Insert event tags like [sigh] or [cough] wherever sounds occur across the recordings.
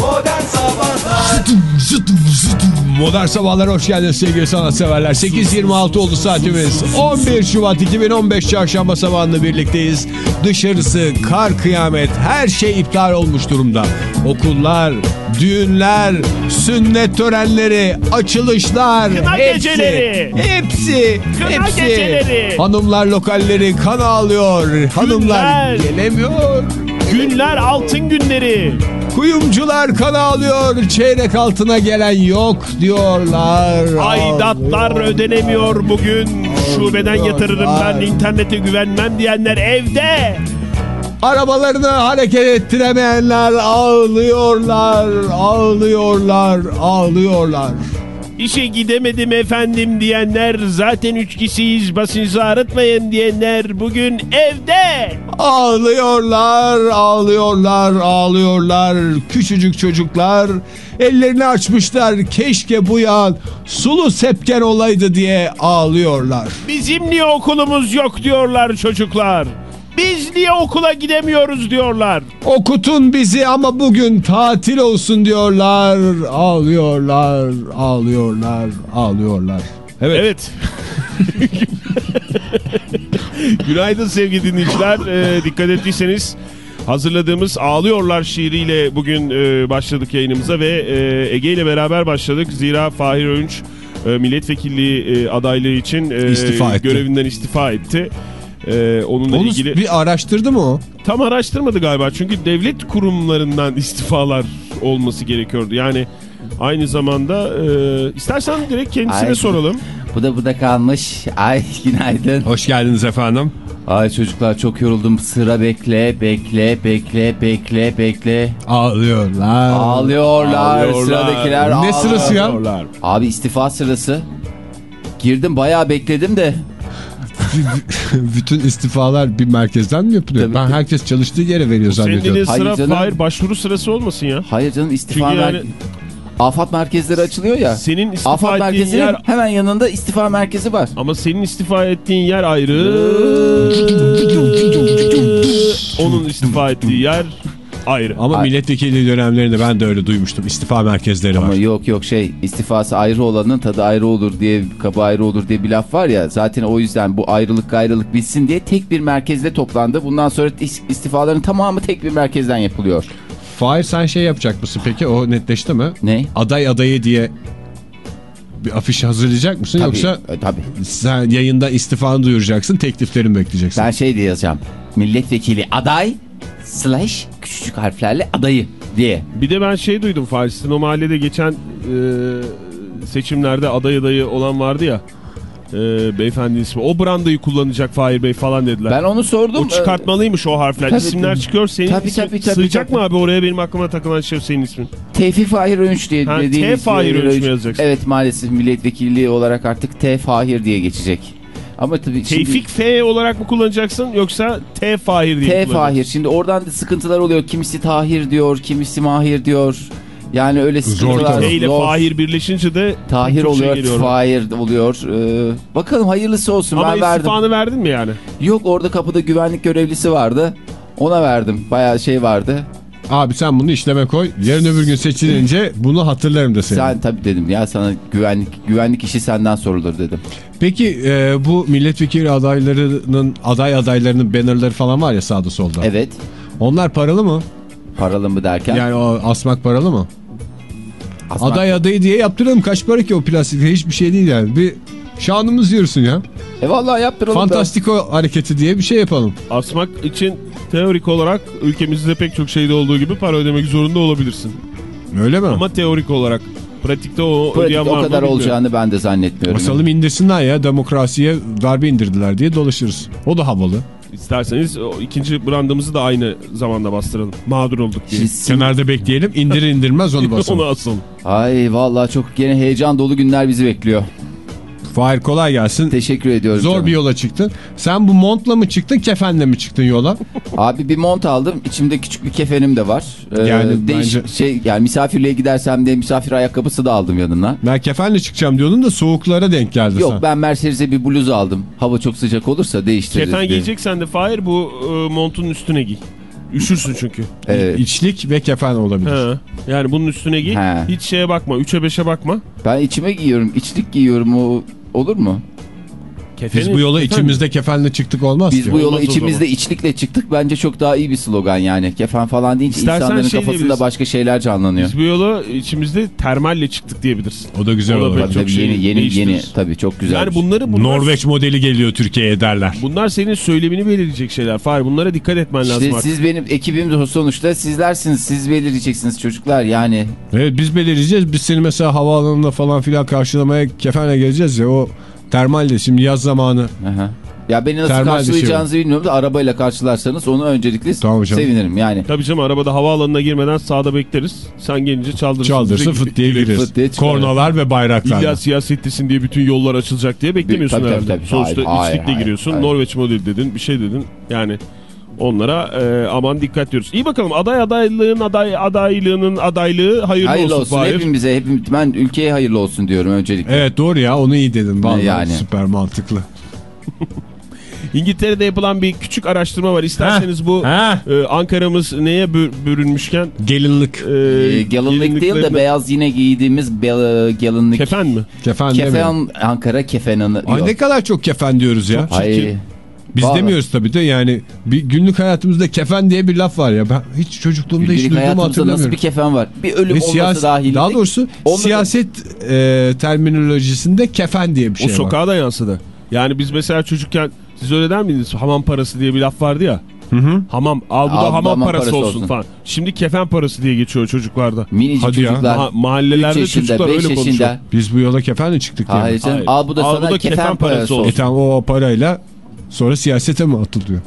Modern Sabahlar Modern Sabahlar hoş geldiniz sevgili sanatseverler. 8.26 oldu saatimiz. 11 Şubat 2015 Çarşamba sabahında birlikteyiz. Dışarısı kar kıyamet her şey iptal olmuş durumda. Okullar, düğünler, sünnet törenleri, açılışlar. Kına hepsi, geceleri. Hepsi, Kına hepsi. geceleri. Hanımlar lokalleri kan ağlıyor. Hanımlar Günler. gelemiyor. Günler altın günleri. Kuyumcular kan ağlıyor. Çeyrek altına gelen yok diyorlar. Aidatlar ödenemiyor bugün. Şubeden yatırırım ben internete güvenmem diyenler evde. Arabalarını hareket ettiremeyenler ağlıyorlar, ağlıyorlar, ağlıyorlar. İşe gidemedim efendim diyenler zaten üç kişiyiz basınızı arıtmayın diyenler bugün evde. Ağlıyorlar, ağlıyorlar, ağlıyorlar. Küçücük çocuklar ellerini açmışlar. Keşke bu yağ sulu sepken olaydı diye ağlıyorlar. Bizim niye okulumuz yok diyorlar çocuklar. Biz niye okula gidemiyoruz diyorlar. Okutun bizi ama bugün tatil olsun diyorlar. Ağlıyorlar, ağlıyorlar, ağlıyorlar. Evet. Evet. [laughs] Günaydın sevgili dinleyiciler. Ee, dikkat ettiyseniz hazırladığımız Ağlıyorlar şiiriyle bugün e, başladık yayınımıza ve e, Ege ile beraber başladık. Zira Fahir Öğünç e, milletvekilliği e, adaylığı için e, İstifa etti. görevinden istifa etti. E, onunla Onu ilgili bir araştırdı mı o? tam araştırmadı galiba çünkü devlet kurumlarından istifalar olması gerekiyordu. Yani aynı zamanda e, istersen direkt kendisine Ay. soralım. Bu da bu da kalmış. Ay [laughs] günaydın. Hoş geldiniz efendim. Ay çocuklar çok yoruldum. Sıra bekle, bekle, bekle, bekle, bekle. Ağlıyorlar. Ağlıyorlar. Ağlıyorlar. Sıradakiler Ne ağlıyor. sırası ya? Ağlıyorlar. Abi istifa sırası. Girdim bayağı bekledim de. [laughs] Bütün istifalar bir merkezden mi yapılıyor? Tabii, ben tabii. herkes çalıştığı yere veriyor Senin zannediyorum. Hayır sıra canım. Fahir başvuru sırası olmasın ya. Hayır canım istifa yani- Afat merkezleri açılıyor ya. Senin istifa Afat ettiğin merkezinin yer hemen yanında istifa merkezi var. ama senin istifa ettiğin yer ayrı. Onun istifa ettiği yer ayrı. Ama Ay. milletvekili dönemlerinde ben de öyle duymuştum. İstifa merkezleri var. Ama yok yok şey istifası ayrı olanın tadı ayrı olur diye kabı ayrı olur diye bir laf var ya zaten o yüzden bu ayrılık gayrılık bitsin diye tek bir merkezde toplandı. Bundan sonra is- istifaların tamamı tek bir merkezden yapılıyor. Fahir sen şey yapacak mısın peki? O netleşti mi? Ne? Aday adayı diye bir afiş hazırlayacak mısın? Tabii, Yoksa e, tabii. sen yayında istifanı duyuracaksın, tekliflerini bekleyeceksin. Ben şey diye yazacağım. Milletvekili aday slash küçücük harflerle adayı diye. Bir de ben şey duydum Fahir. Sizin o mahallede geçen e, seçimlerde aday adayı olan vardı ya. E, beyefendi ismi. O brandayı kullanacak Fahir Bey falan dediler. Ben onu sordum. o çıkartmalıymış o harfler. Tabii, İsimler çıkıyor. Senin Tabii, ismin tabii, tabii, sığacak tabii. mı abi oraya benim aklıma takılan şey senin ismin? Tevfik Fahir Önç diye Ha, T. dediğimiz Fahir Önç mü yazacaksın? Evet maalesef milletvekilliği olarak artık T Fahir diye geçecek. Ama tabii şimdi- Tevfik F olarak mı kullanacaksın yoksa T Fahir diye mi T kullanacaksın? Fahir. Şimdi oradan da sıkıntılar oluyor. Kimisi Tahir diyor, kimisi Mahir diyor. Yani öyle sıkıntılar. T ile zor. Fahir birleşince de Tahir şey oluyor, geliyor. Fahir oluyor. Ee, bakalım hayırlısı olsun. Ama ben verdim. istifanı verdin mi yani? Yok orada kapıda güvenlik görevlisi vardı. Ona verdim. Bayağı şey vardı. Abi sen bunu işleme koy. Yarın öbür gün seçilince bunu hatırlarım da seni. Sen tabii dedim ya sana güvenlik güvenlik işi senden sorulur dedim. Peki e, bu milletvekili adaylarının aday adaylarının bannerları falan var ya sağda solda. Evet. Onlar paralı mı? Paralı mı derken? Yani o asmak paralı mı? Asmak- Aday adayı diye yaptıralım. Kaç para ki o plastik? Hiçbir şey değil yani. Bir şanımız yürüsün ya. E vallahi yaptıralım da. Fantastiko hareketi diye bir şey yapalım. Asmak için teorik olarak ülkemizde pek çok şeyde olduğu gibi para ödemek zorunda olabilirsin. Öyle mi? Ama teorik olarak pratikte o Pratik ödeyen var o mı kadar bilmiyorum. olacağını ben de zannetmiyorum. Basalım indirsinler ya demokrasiye darbe indirdiler diye dolaşırız. O da havalı. İsterseniz o ikinci brandımızı da aynı zamanda bastıralım. Mağdur olduk diye. Sim- Kenarda bekleyelim indir indirmez onu [laughs] basalım. Onu asalım. Ay vallahi çok gene heyecan dolu günler bizi bekliyor. Fahir kolay gelsin. Teşekkür ediyorum. Zor canım. bir yola çıktın. Sen bu montla mı çıktın, kefenle mi çıktın yola? [laughs] Abi bir mont aldım. İçimde küçük bir kefenim de var. Ee, Yani değişik bence- şey yani misafirliğe gidersem diye misafir ayakkabısı da aldım yanına. Ben kefenle çıkacağım diyordun da soğuklara denk geldi Yok sana. ben Mercedes'e bir bluz aldım. Hava çok sıcak olursa değiştiririz. Keten diye. giyeceksen de Fahir bu e, montun üstüne giy. Üşürsün çünkü. [laughs] Evet. İçlik ve kefen olabilir. He. Yani bunun üstüne giy. He. Hiç şeye bakma. 3'e 5'e bakma. Ben içime giyiyorum. içlik giyiyorum. O olur mu? Biz bu yola içimizde kefenle çıktık olmaz Biz ki. bu yola Olmaz içimizde içlikle çıktık. Bence çok daha iyi bir slogan yani. Kefen falan deyince İstersen insanların şey kafasında diyebilirsin. başka şeyler canlanıyor. Biz bu yola içimizde termalle çıktık diyebilirsin. O da güzel O da olur. Tabii çok tabii şey yeni yeni yeni tabii çok güzel. Yani bunları bunlar, Norveç modeli geliyor Türkiye'ye derler. bunlar senin söylemini belirleyecek şeyler. Fahir bunlara dikkat etmen lazım İşte artık. siz benim ekibim sonuçta sizlersiniz. Siz belirleyeceksiniz çocuklar yani. Evet biz belirleyeceğiz. Biz seni mesela havaalanında falan filan karşılamaya kefenle geleceğiz ya o termalde şimdi yaz zamanı. Aha. Ya beni nasıl Termal şey karşılayacağınızı bilmiyorum da arabayla karşılarsanız onu öncelikle Tamam canım. sevinirim yani. Tabii canım arabada havaalanına girmeden sağda bekleriz. Sen gelince çaldırırsın. Çaldırsa Bize fıt diye gireriz. Fıt diye. Kornalar ve bayraklar. İlla siyasetlisin diye bütün yollar açılacak diye beklemiyorsun Tabii, tabii, herhalde. tabii. Sonuçta Hayır, hayır, içlikle hayır, giriyorsun. hayır. Norveç modeli dedin bir şey dedin. Yani onlara e, aman dikkat diyoruz. İyi bakalım aday adaylığın aday adaylığının adaylığı hayırlı, Hayırlı olsun. olsun Fahir. hepimize hepim, ben ülkeye hayırlı olsun diyorum öncelikle. Evet doğru ya onu iyi dedin. Vallahi Yani. süper mantıklı. [laughs] İngiltere'de yapılan bir küçük araştırma var. İsterseniz bu Ha. e, Ankara'mız neye bürünmüşken Gelinlik. e, Ee, gelinlik değil de beyaz yine giydiğimiz be- gelinlik. kefen mi? Kefen. Kefen Ankara kefenanı. Ay ne kadar çok kefen diyoruz ya. Ay, Biz Vallahi. demiyoruz tabii de yani bir günlük hayatımızda kefen diye bir laf var ya. Ben hiç çocukluğumda hiç günlük duyduğumu hayatımızda hatırlamıyorum. nasıl bir kefen var? Bir ölüm Ve olması dahil. daha doğrusu da- siyaset e, terminolojisinde kefen diye bir şey o var. sokağa da yansıdı. Yani biz mesela çocukken siz öyle der miydiniz? Hamam parası diye bir laf vardı ya. Hamam, al bu Al bu da hamam, hamam parası, parası olsun, olsun. falan. Şimdi kefen parası diye geçiyor çocuklarda. Minicik Hadi ya. çocuklar. Ma- mahallelerde 3 yaşında, çocuklar 5 öyle konuşuyor. yaşında. Biz bu yola kefenle çıktık yani. Hayır canım. Hayır. Al bu da Al bu sana da kefen, kefen parası parası olsun. E olsun. tamam o parayla sonra siyasete mi atılıyor?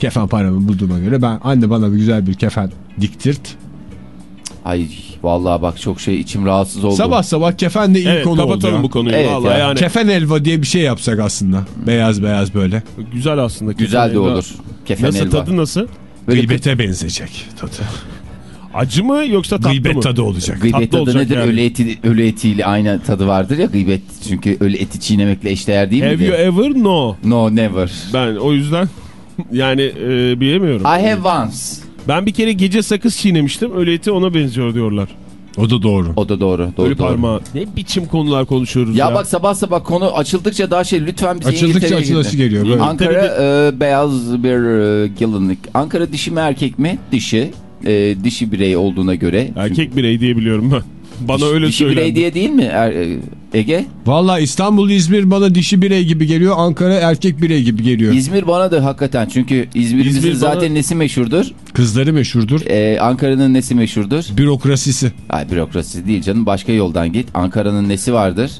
Kefen paramı bulduğuma göre ben anne bana bir güzel bir kefen diktirt. Ay vallahi bak çok şey içim rahatsız oldu. Sabah sabah kefen de ilk Evet konu oldu kapatalım ya. bu konuyu. Evet Vallahi ya. yani Kefen elva diye bir şey yapsak aslında. Beyaz beyaz böyle. güzel aslında. Güzel de kefen elva. olur. Kefen Nasıl elva. tadı nasıl? Böyle Gıybete benzeyecek tadı. Acı mı yoksa tatlı Gıybet mı? tadı olacak. Gıybet Tatlı tadı olacak nedir? yani. Ölü, eti, ölü etiyle aynı tadı vardır ya gıybet. Çünkü ölü eti çiğnemekle eşdeğer değil Have mi? you ever? No. No never. Ben o yüzden [laughs] yani e, bilemiyorum. I have once. Ben bir kere gece sakız çiğnemiştim. Öyle eti ona benziyor diyorlar. O da doğru. O da doğru. doğru, Ölü doğru. parmağı. Ne biçim konular konuşuyoruz ya. Ya, bak sabah sabah konu açıldıkça daha şey lütfen bize Açıldıkça açılası gidin. geliyor. Böyle. Ankara e, beyaz bir e, gelinlik. Ankara dişi mi erkek mi? Dişi. E, dişi birey olduğuna göre. Erkek birey diye biliyorum ben. Bana öyle dişi söylendi. birey diye değil mi Er- e, Ege? Valla İstanbul, İzmir bana dişi birey gibi geliyor. Ankara erkek birey gibi geliyor. İzmir bana da hakikaten çünkü İzmir'imizin İzmir bana- zaten nesi meşhurdur? Kızları meşhurdur. E, Ankara'nın nesi meşhurdur? Bürokrasisi. Ay bürokrasi değil canım başka yoldan git. Ankara'nın nesi vardır?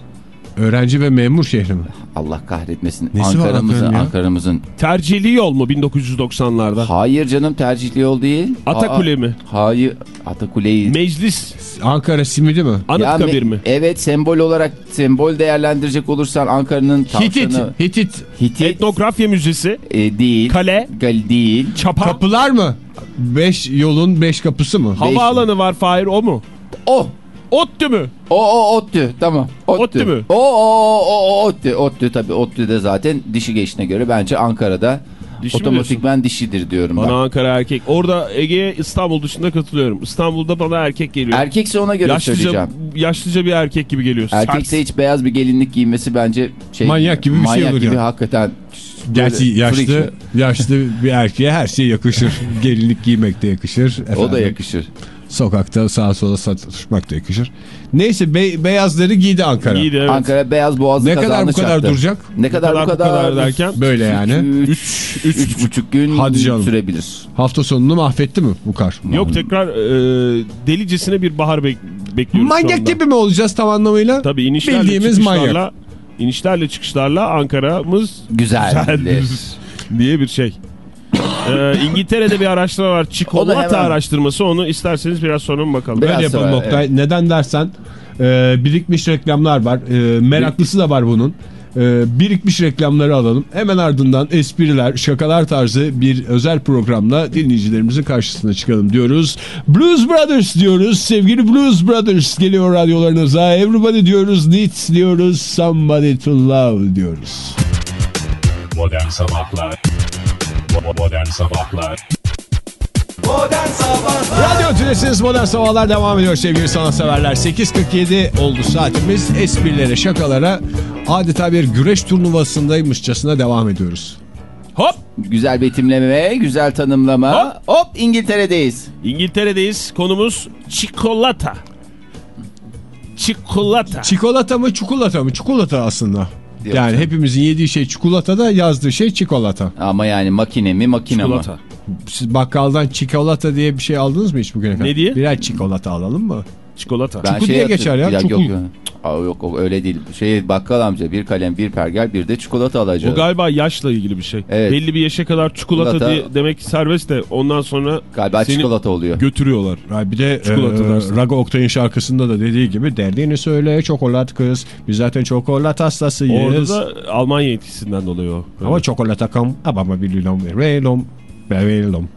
Öğrenci ve memur şehri mi? Allah kahretmesin. Nesi var Ankara'mızın? Ankara'mızın. Tercihli yol mu 1990'larda? Hayır canım tercihli yol değil. Atakule Aa, mi? Hayır. Atakule'yi. Meclis. Ankara simidi mi? Anıtkabir mi? Evet sembol olarak sembol değerlendirecek olursan Ankara'nın Hitit. tavşanı. Hitit. Hitit. Etnografya Müzesi. e, değil. Kale. Gal değil. Çapa. Kapılar mı? Beş yolun beş kapısı mı? Havaalanı var Fahir o mu? O. ODTÜ mü? O o ODTÜ tamam. ODTÜ mü? O o o o ODTÜ. ODTÜ tabii ODTÜ de zaten dişi geçine göre bence Ankara'da Dişi otomatikmen dişidir diyorum Bana ben. Ankara erkek. Orada Ege'ye İstanbul dışında katılıyorum. İstanbul'da bana erkek geliyor. Erkekse ona göre yaşlıca, söyleyeceğim. yaşlıca bir erkek gibi geliyor. Erkekse Sert. hiç beyaz bir gelinlik giymesi bence şey Manyak gibi bir şey manyak olur gibi ya. hakikaten. Gerçi yaşlı freak yaşlı bir erkeğe her şey yakışır. [laughs] Gelinlik giymek de yakışır. O da Efendim, yakışır. Sokakta sağa sola satışmak da yakışır. Neyse be- beyazları giydi Ankara. İyiydi evet. Ankara beyaz boğazı Ne kadar bu kadar çaktı. duracak? Ne kadar, kadar bu kadar, kadar derken? Böyle yani. 3 üç, buçuk gün Hadi canım. sürebilir. Hafta sonunu mahvetti mi bu kar? Yok tekrar e, delicesine bir bahar bek bekliyoruz şu Manyak gibi mi olacağız tam anlamıyla? Tabii inişlerle Bildiğimiz çıkışlarla, manyak. inişlerle çıkışlarla Ankara'mız Güzeldir. güzeldir diye bir şey. Ee, İngiltere'de bir araştırma var. Çikolata hemen- araştırması. Onu isterseniz biraz sonra bakalım? Biraz Öyle yapalım sonra, Oktay. Neden dersen e, birikmiş reklamlar var. E, meraklısı da var bunun. e, birikmiş reklamları alalım. Hemen ardından espriler, şakalar tarzı bir özel programla dinleyicilerimizin karşısına çıkalım diyoruz. Blues Brothers diyoruz. Sevgili Blues Brothers geliyor radyolarınıza. Everybody diyoruz. Needs diyoruz. Somebody to love diyoruz. Modern Sabahlar Modern Sabahlar Modern Sabahlar Radyo Tülesi'niz Modern Sabahlar devam ediyor sevgili sanatseverler. 8.47 oldu saatimiz. Esprilere, şakalara adeta bir güreş turnuvasındaymışçasına devam ediyoruz. Hop Güzel betimleme, güzel tanımlama. Hop. Hop, İngiltere'deyiz. İngiltere'deyiz. Konumuz çikolata. Çikolata. Çikolata mı çikolata mı? Çikolata aslında. Yok yani canım. hepimizin yediği şey çikolata da yazdığı şey çikolata. Ama yani makine mi makine Çikolata. mi? Siz bakkaldan çikolata diye bir şey aldınız mı hiç bugüne kadar? Ne diye? Birer çikolata alalım mı? Çikolata. Ben Çukur diye hatır- geçer ya, Yok çukur. yok. Aa, yok öyle değil. Şey bakkal amca bir kalem bir pergel bir de çikolata alacak. O galiba yaşla ilgili bir şey. Evet. Belli bir yaşa kadar çikolata, Çikolata- diye demek serbest de ondan sonra Galiba seni çikolata oluyor. götürüyorlar. Ha, bir de Çikolata e, dersin. Raga Oktay'ın şarkısında da dediği gibi derdini söyle çokolat kız. Biz zaten çokolat hastasıyız. Orada da Almanya etkisinden dolayı o. Ama çokolata kam abama bililom verilom verilom.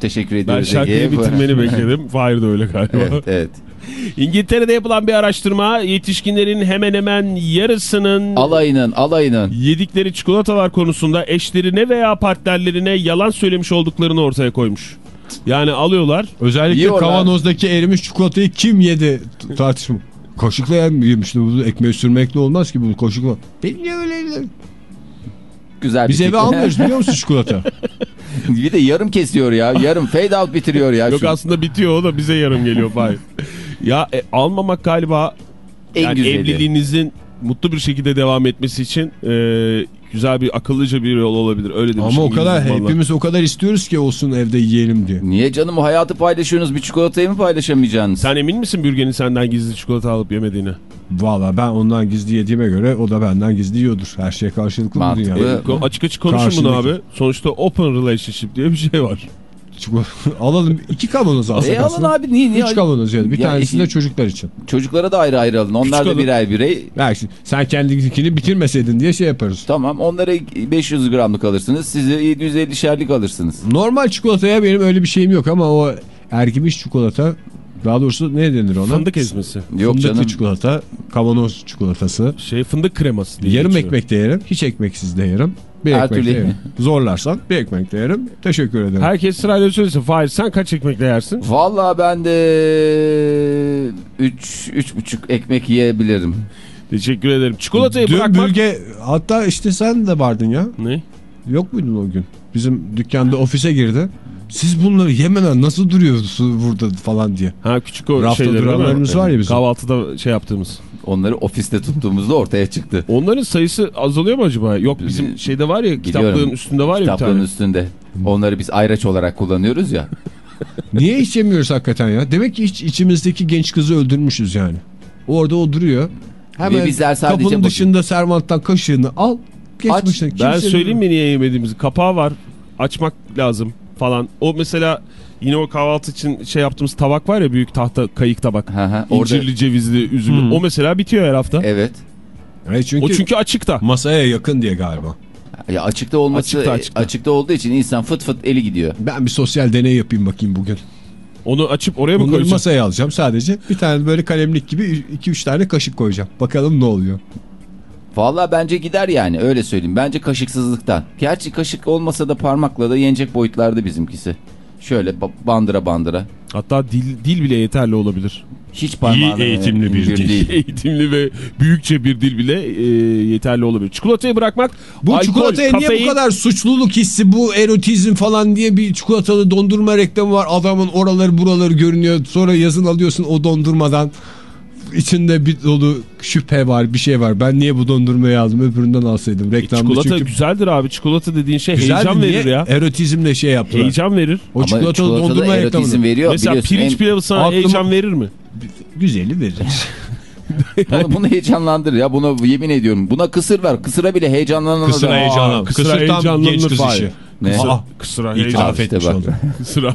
Teşekkür Ben ediyoruz. şarkıyı Ege. bitirmeni [laughs] bekledim. Fahir de öyle galiba. evet, evet. [laughs] İngiltere'de yapılan bir araştırma yetişkinlerin hemen hemen yarısının Alayının alayının. yedikleri çikolatalar konusunda eşlerine veya partnerlerine yalan söylemiş olduklarını ortaya koymuş. Yani alıyorlar. Özellikle Yiyorlar. kavanozdaki erimiş çikolatayı kim yedi tartışma. Kaşıkla yemişti. Bu ekmeği sürmekle olmaz ki bu kaşıkla. Benim niye öyle? Güzel Biz bir eve almıyoruz biliyor musun çikolata? [laughs] bir de yarım kesiyor ya. Yarım fade out bitiriyor ya. Yok şu. aslında bitiyor o da bize yarım geliyor Fahir. Ya e, almamak galiba En yani güzeli. evliliğinizin mutlu bir şekilde devam etmesi için e, güzel bir akıllıca bir yol olabilir. Öyle demiş Ama o kadar uzmanlar. hepimiz o kadar istiyoruz ki olsun evde yiyelim diye. Niye canım o hayatı paylaşıyorsunuz bir çikolatayı mı paylaşamayacaksınız? Sen emin misin Bürgen'in senden gizli çikolata alıp yemediğini? Valla ben ondan gizli yediğime göre o da benden gizli yiyordur. Her şey karşılıklı Mantıklı. dünyada. Ko- Açık açık konuşun bunu abi. Sonuçta open relationship diye bir şey var. [laughs] Alalım iki kavanoz alsak E alın abi niye niye? Üç kavanoz yani. Bir Ya tanesi de çocuklar için. Çocuklara da ayrı ayrı alın. Onlar da alın. birer birey. Belki sen kendininkini bitirmeseydin diye şey yaparız. Tamam onlara 500 gramlık alırsınız. Size 750 şerlik alırsınız. Normal çikolataya benim öyle bir şeyim yok ama o ergimiş çikolata daha doğrusu ne denir ona? Fındık ezmesi. Yok Fındıklı canım. çikolata, kavanoz çikolatası. Şey fındık kreması diye Yarım geçiyor. ekmek de yerim, hiç ekmeksiz de yerim. Bir Her ekmek türlü- de yerim. Zorlarsan bir ekmek de yerim. Teşekkür ederim. Herkes sırayla söylesin. Fahir sen kaç ekmekle yersin? Vallahi ben de 3 üç, buçuk ekmek yiyebilirim. Teşekkür ederim. Çikolatayı Dün bırakmak... bölge hatta işte sen de vardın ya. Ne? Yok muydun o gün? Bizim dükkanda ofise girdi. Siz bunları yemeden nasıl duruyorsunuz burada falan diye. Ha küçük o Rafta şeyleri duranlarımız var ya bizim. Kahvaltıda şey yaptığımız. Onları ofiste tuttuğumuzda ortaya çıktı. Onların sayısı azalıyor mu acaba? Yok bizim şeyde var ya kitaplığın üstünde var ya bir Kitaplığın tane. üstünde. Onları biz ayraç olarak kullanıyoruz ya. [laughs] Niye hiç yemiyoruz hakikaten ya? Demek ki hiç içimizdeki genç kızı öldürmüşüz yani. Orada o duruyor. Hemen Ve bizler sadece kapının bakın- dışında servanttan kaşığını al. Geç Aç. başına. Ben Kimse- söyleyeyim mi niye yemediğimizi? Kapağı var. Açmak lazım falan. O mesela yine o kahvaltı için şey yaptığımız tabak var ya büyük tahta kayık tabak. Hı hı, Orada İncirli, cevizli, üzümlü. Hmm. O mesela bitiyor her hafta. evet. Evet, çünkü, O çünkü açıkta. masaya yakın diye galiba. Ya açıkta olması Açıkta, açıkta, açıkta. olduğu için insan fıt fıt eli gidiyor. Ben bir sosyal deney yapayım bakayım bugün. Onu açıp oraya mı Bunları koyacağız? masaya alacağım sadece. Bir tane böyle kalemlik gibi 2-3 tane kaşık koyacağım. Bakalım ne oluyor. Vallahi bence gider yani öyle söyleyeyim. Bence kaşıksızlıktan. Gerçi kaşık olmasa da parmakla da yenecek boyutlarda bizimkisi. Şöyle ba- bandıra bandıra. Hatta dil, dil bile yeterli olabilir. Hiç parmağına eğitimli bir dil. Eğitimli ve büyükçe bir dil bile e, yeterli olabilir. Çikolatayı bırakmak, Bu alkol, çikolataya niye kafein... bu kadar suçluluk hissi, bu erotizm falan diye bir çikolatalı dondurma reklamı var. Adamın oraları buraları görünüyor. Sonra yazın alıyorsun o dondurmadan. İçinde bir dolu şüphe var, bir şey var. Ben niye bu dondurmayı aldım, öbüründen alsaydım. E, Reklamda çikolata çünkü güzeldir abi. Çikolata dediğin şey güzel heyecan verir ya. erotizmle şey yaptılar. Heyecan verir. O çikolatada dondurma erotizm reklamı. veriyor. Mesela pirinç En- pilavı sana aklıma- heyecan verir mi? Güzeli verir. [laughs] bunu, bunu heyecanlandır ya. Buna yemin ediyorum. Buna kısır ver. Kısıra bile heyecanlanan Kısır adam. heyecanlı. kısır Kısır tam heyecanlanır genç kız bari. işi. Ne? Aa, Kısıra heyecan. işte etmiş oldu. [laughs] Kısıra,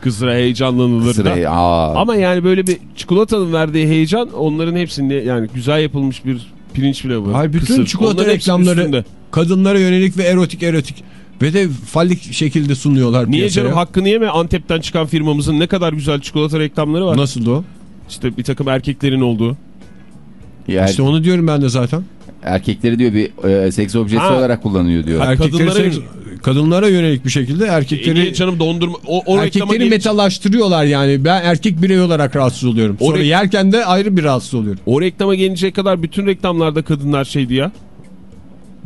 kısıra heyecanlanılır Kısır da. he- Aa. Ama yani böyle bir çikolatanın verdiği heyecan onların hepsinde yani güzel yapılmış bir Pirinç pilavı. Hayır bütün kısır. çikolata Onların reklamları kadınlara yönelik ve erotik erotik. Ve de fallik şekilde sunuyorlar Niye piyasaya. canım hakkını yeme Antep'ten çıkan firmamızın ne kadar güzel çikolata reklamları var. Nasıl o? İşte bir takım erkeklerin olduğu. Yani İşte onu diyorum ben de zaten. Erkekleri diyor bir e, seks objesi Ha. olarak kullanıyor diyor. Ha, Erkekleri kadınlara seks- kadınlara yönelik bir şekilde E, erkekleri niye canım dondurma o, o reklama erkekleri gelince- metalaştırıyorlar yani. Ben erkek birey olarak rahatsız oluyorum. Sonra re- yerken de ayrı bir rahatsız oluyorum. O reklama gelinceye kadar bütün reklamlarda kadınlar şeydi ya.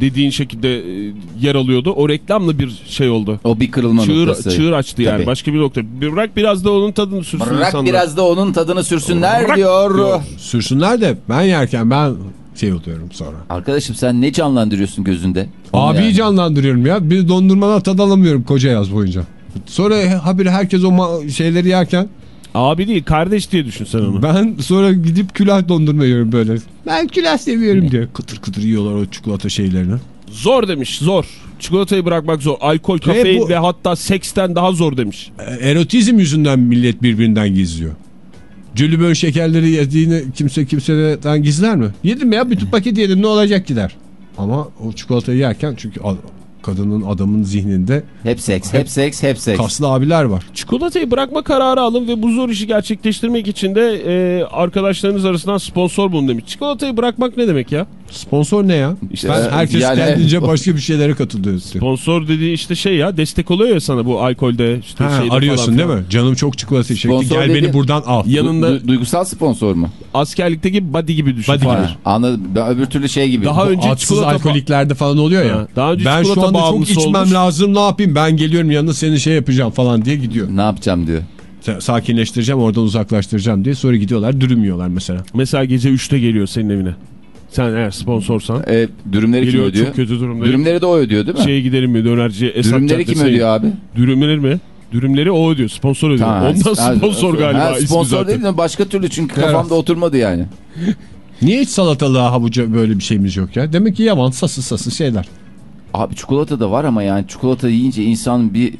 Dediğin şekilde e, yer alıyordu. O reklamla bir şey oldu. O bir kırılma Çığır, noktası. çığır açtı yani. Tabii. Başka bir nokta. Bırak biraz da onun tadını sürsün Bırak insanlar. biraz da onun tadını sürsünler Bırak diyor. diyor. Sürsünler de ben yerken ben şey oluyorum sonra. Arkadaşım sen ne canlandırıyorsun gözünde? Abiyi Yani. canlandırıyorum ya. Bir dondurmadan tad alamıyorum koca yaz boyunca. Sonra habire herkes o şeyleri yerken Abi değil kardeş diye düşün sen onu. ben sonra gidip külah dondurma yiyorum böyle. Ben külah seviyorum diye. Kıtır kıtır yiyorlar o çikolata şeylerini. Zor demiş zor. Çikolatayı bırakmak zor. Alkol, kafein bu- ve hatta seksten daha zor demiş. E, Erotizm yüzünden millet birbirinden gizliyor. Cülübön şekerleri yediğini kimse kimseden gizler mi? Yedim ya bütün paketi yedim ne olacak gider. Ama o çikolatayı yerken çünkü kadının adamın zihninde Hep seks, hep seks, hep seks. kaslı abiler var. Çikolatayı bırakma kararı alın ve bu zor işi gerçekleştirmek için de e, arkadaşlarınız arasından sponsor bulun demiş. Çikolatayı bırakmak ne demek ya? Sponsor ne ya? İşte, ben e, herkes yani- kendince başka bir şeylere katılıyor. Sponsor dediği işte şey ya destek oluyor ya sana bu alkolde işte Ha, arıyorsun falan değil mi? Canım çok çikolata çekti. Sponsor Gel dedi- beni buradan al. Yanında Du- duygusal sponsor mu? askerlikteki buddy gibi düşün. Buddy Fahir. gibi. Anladım. Ben öbür türlü şey gibi. Daha Bu- önce Atsız çikolata alkoliklerde falan oluyor ya. Ha, daha önce ben şu anda çok içmem olmuş. lazım ne yapayım ben geliyorum yanına seni şey yapacağım falan diye gidiyor. Ne yapacağım diyor. Sa- Sakinleştireceğim oradan uzaklaştıracağım diye sonra gidiyorlar dürüm yiyorlar mesela. Mesela gece 3'te geliyor senin evine. Sen eğer sponsorsan E, dürümleri kim geliyor ödüyor? çok kötü durumda. Dürümleri de o ödüyor değil mi? Şeye gidelim mi dönerciye Esat Dürümleri kim ödüyor abi? Dürümleri mi? Dürümleri o ödüyor. Sponsor ödüyor. Tamam. Ondan Ha, sponsor galiba ha, Sponsor değil de başka türlü çünkü Evet. kafamda oturmadı yani. [laughs] Niye hiç salatalığa havuca böyle bir şeyimiz yok ya? Demek ki yavan sası sası şeyler. Abi çikolata da var ama yani çikolata yiyince insan bir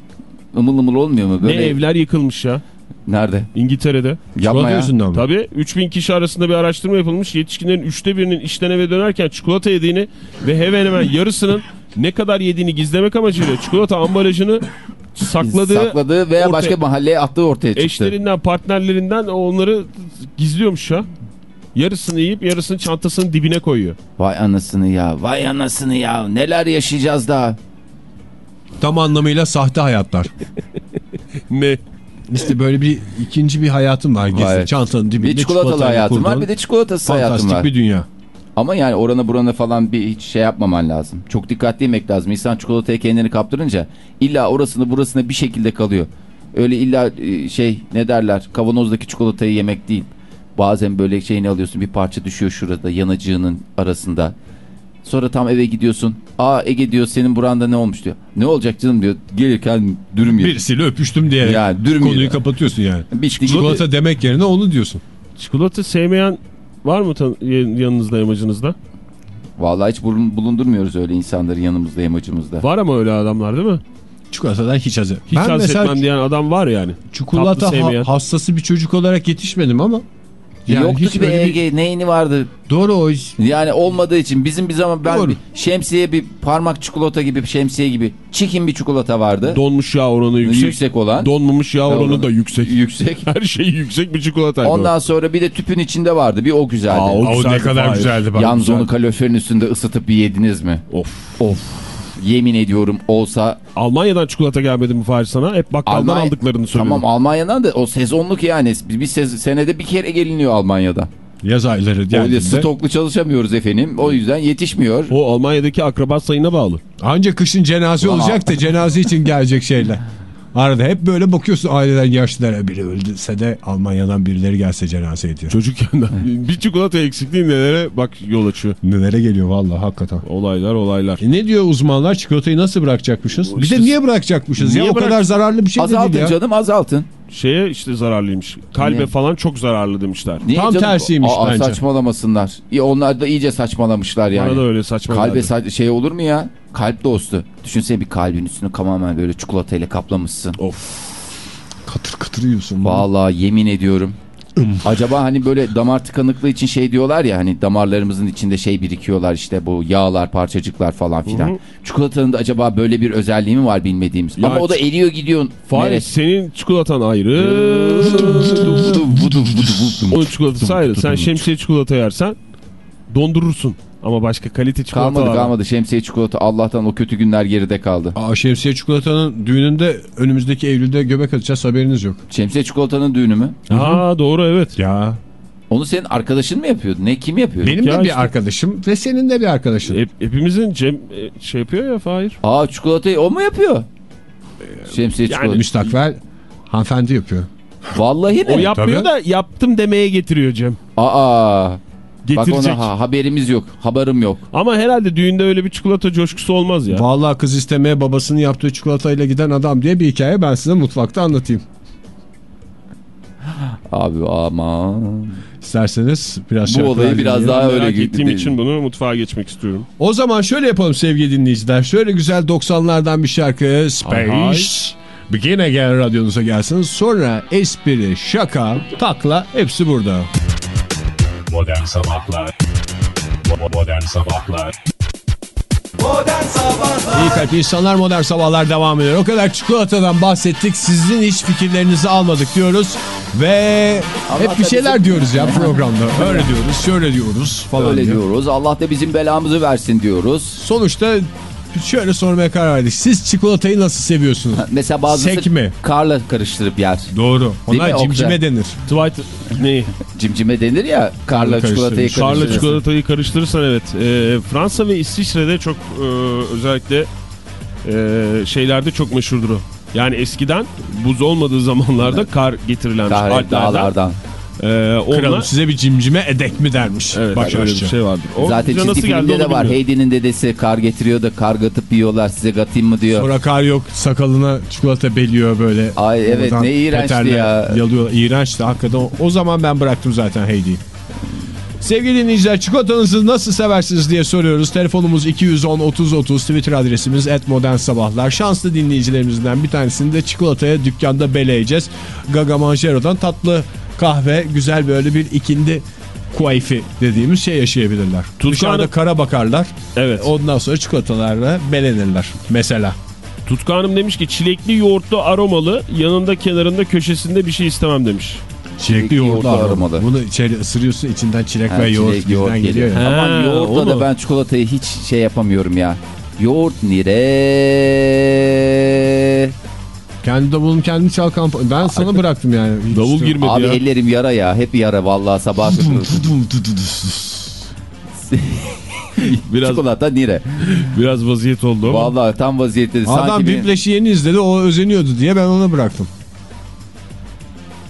ımıl ımıl olmuyor mu? Ne Böyle evler yıkılmış ya Nerede? İngiltere'de. Yapma Çikolata ya. yüzünden mi? Tabii 3000 kişi arasında bir araştırma yapılmış. Yetişkinlerin üçte birinin işten eve dönerken çikolata yediğini ve hemen hemen yarısının ne kadar yediğini gizlemek amacıyla çikolata ambalajını sakladığı Sakladığı veya ortaya- başka mahalleye attığı ortaya çıktı. eşlerinden partnerlerinden onları gizliyormuş ya. Yarısını yiyip yarısını çantasının dibine koyuyor. Vay anasını ya, vay anasını ya. Neler yaşayacağız daha. Tam anlamıyla sahte hayatlar. [laughs] Ne? İşte böyle bir ikinci bir hayatım var. Gizli Vay. çantanın dibinde Bir çikolatalı hayatım var, kurduğun bir de çikolatasız hayatım Fantastik var. bir dünya. Ama yani orana burana falan bir hiç şey yapmaman lazım. Çok dikkatli yemek lazım. İnsan çikolataya kendini kaptırınca illa orasını burasına bir şekilde kalıyor. Öyle illa e, şey ne derler kavanozdaki çikolatayı yemek değil. Bazen böyle şeyini alıyorsun bir parça düşüyor şurada yanacığının arasında. Sonra tam eve gidiyorsun. Aa Ege diyor senin buranda ne olmuş diyor. Ne olacak canım diyor. Gelirken dürüm yedim. Birisiyle öpüştüm diye Yani dürüm konuyu yedim. kapatıyorsun yani. Bitti Çikolata demek yerine onu diyorsun. Çikolata sevmeyen var mı yanınızda yamacınızda? Vallahi hiç bulun- bulundurmuyoruz öyle insanları yanımızda yamacımızda. Var ama öyle adamlar değil mi? Çikolatadan hiç haz Hiç Ben haz mesela etmem diyen adam var yani. çikolata ha- hastası bir çocuk olarak yetişmedim ama yani Yoktu hiç bir- Ege neyini vardı? Doğru o iş. Yani olmadığı için bizim bir zaman ben Doğru. bir şemsiye bir parmak çikolata gibi şemsiye gibi çikin bir çikolata vardı. Donmuş yağ oranı yüksek. yüksek olan. Donmamış yağ oranı oranı da yüksek. Yüksek. [laughs] Her şey yüksek bir çikolataydı. o. Ondan sonra bir de tüpün içinde vardı. Bir o güzeldi. Aa, o O ne güzeldi, kadar güzeldi. bak, Yalnız güzel. onu kaloriferin üstünde ısıtıp bir yediniz mi? Of. Of. Yemin ediyorum olsa Almanya'dan çikolata gelmedi mi Fahir sana? Hep bakkaldan Almanya- aldıklarını söylüyorum. Tamam Almanya'dan da o sezonluk yani. Bir, bir sez- senede bir kere geliniyor Almanya'da. Yaz ayları Öyle geldiğinde stoklu çalışamıyoruz efendim. O yüzden yetişmiyor. O Almanya'daki akraba sayına bağlı. ancak kışın cenaze Ulan- olacak da cenaze için gelecek şeyler. [laughs] Arada hep böyle bakıyorsun aileden yaşlılara biri öldüyse de Almanya'dan birileri gelse cenaze ediyor. Çocukken de bir çikolata eksikliği nelere bak yol açıyor. Nelere geliyor vallahi hakikaten. Olaylar olaylar. E ne diyor uzmanlar çikolatayı nasıl bırakacakmışız? Bir İşte- de niye bırakacakmışız ya Niye o bırak- kadar zararlı bir şey azaltın değil ya. canım azaltın. Şeye işte zararlıymış. Kalbe Ne? falan çok zararlı demişler. Niye Tam canım? tersiymiş Aa, bence. Saçmalamasınlar. Ya onlar da iyice saçmalamışlar yani. Bana da öyle saçma Kalbe sa- şey olur mu ya? Kalp dostu. Düşünsene bir kalbin üstünü tamamen böyle çikolatayla kaplamışsın. Katır katır yiyorsun. Vallahi yemin ediyorum. Acaba hani böyle damar tıkanıklığı için şey diyorlar ya hani damarlarımızın içinde şey birikiyorlar işte bu yağlar parçacıklar falan filan. Çikolatanın da acaba böyle bir özelliği mi var bilmediğimiz. Ya Ama o da eriyor gidiyor. Fahir senin çikolatan ayrı. Onun çikolatası ayrı. Sen şemsiye çikolata yersen dondurursun. Ama başka kalite çikolata Kalmadı var. kalmadı şemsiye çikolata Allah'tan o kötü günler geride kaldı. Aa, şemsiye çikolatanın düğününde önümüzdeki Eylül'de göbek atacağız haberiniz yok. Şemsiye çikolatanın düğünü mü? Aa doğru evet. Ya Onu senin arkadaşın mı yapıyordu? Ne kim yapıyor? benim ya de bir işte. arkadaşım ve senin de bir arkadaşın. Hep, hepimizin Cem e, şey yapıyor ya Fahir. Aa çikolatayı o mu yapıyor? Şemsiye çikolata. Müstakbel hanımefendi yapıyor. Vallahi mi? O yapmıyor Tabii. da yaptım demeye getiriyor Cem. Aa. Bak Getirecek. ona ha, haberimiz yok. Haberim yok. Ama herhalde düğünde öyle bir çikolata coşkusu olmaz ya. Vallahi kız istemeye babasının yaptığı çikolatayla giden adam diye bir hikaye ben size mutfakta anlatayım. Abi aman. İsterseniz biraz Bu olayı biraz daha öyle Merak gitti ettiğim değil. için bunu mutfağa geçmek istiyorum. O zaman şöyle yapalım sevgili dinleyiciler. Şöyle güzel 90'lardan bir şarkı Space. Hay. Begin Again radyonuza gelsin. Sonra espri, şaka, takla hepsi burada. Modern Sabahlar Modern Sabahlar Modern Sabahlar İyi kalp insanlar modern sabahlar devam ediyor. O kadar çikolatadan bahsettik. Sizin hiç fikirlerinizi almadık diyoruz. Ve Allah hep bir şeyler bizim- diyoruz ya programda. Öyle diyoruz, şöyle diyoruz falan Öyle diyor. diyoruz. Allah da bizim belamızı versin diyoruz. Sonuçta şöyle sormaya karar verdik. Siz çikolatayı nasıl seviyorsunuz? Mesela bazısı Sek mi? karla karıştırıp yer. Doğru. Değil Ona mi cimcime denir. Dwight neyi? Cimcime denir ya karla çikolatayı karıştırır. Karla çikolatayı karıştırırsan evet. Ee, Fransa ve İsviçre'de çok e, özellikle e, şeylerde çok meşhurdur o. Yani eskiden buz olmadığı zamanlarda kar getirilenmiş Kar Alplerden. dağlardan. Ee, Kralım onlar, size bir cimcime edek mi dermiş. evet, Baş öyle bir şey vardır. O Zaten çizgi filmde de var. Heidi'nin dedesi kar getiriyor da kar gatıp yiyorlar. Size gatayım mı diyor. Sonra kar yok sakalına çikolata beliyor böyle. Ay evet, ne iğrençti ya. Yalıyor. İğrençti hakikaten. O, o zaman ben bıraktım zaten Heidi'yi. Sevgili dinleyiciler çikolatanızı nasıl seversiniz diye soruyoruz. Telefonumuz 210-30-30 Twitter adresimiz @modernsabahlar. Şanslı dinleyicilerimizden bir tanesini de çikolataya dükkanda beleyeceğiz. Gaga Manjero'dan tatlı kahve güzel böyle bir ikindi kuayfi dediğimiz şey yaşayabilirler. Tutku Dışarıda Hanım- kara bakarlar. Evet. Ondan sonra çikolatalarla belenirler mesela. Tutku Hanım demiş ki çilekli yoğurtlu aromalı yanında kenarında köşesinde bir şey istemem demiş. Çilekli yoğurtlu yoğurtlu aromalı. Bunu içeri ısırıyorsun içinden çilek Ha, ve yoğurt çilek, yoğurt geliyor ya. Ha, Aman yoğurtla da ben çikolatayı hiç şey yapamıyorum ya. Yoğurt nire. Kendi davulunu kendi çal kamp. Ben sana bıraktım yani. Hiç Davul işte- girmedi Abi ya. ellerim yara ya. Hep yara vallahi sabah. [laughs] Biraz Çikolata nire. biraz vaziyet oldu ama. Vallahi tam vaziyette. Adam Sanki Whiplash'i yeni izledi o özeniyordu diye ben ona bıraktım.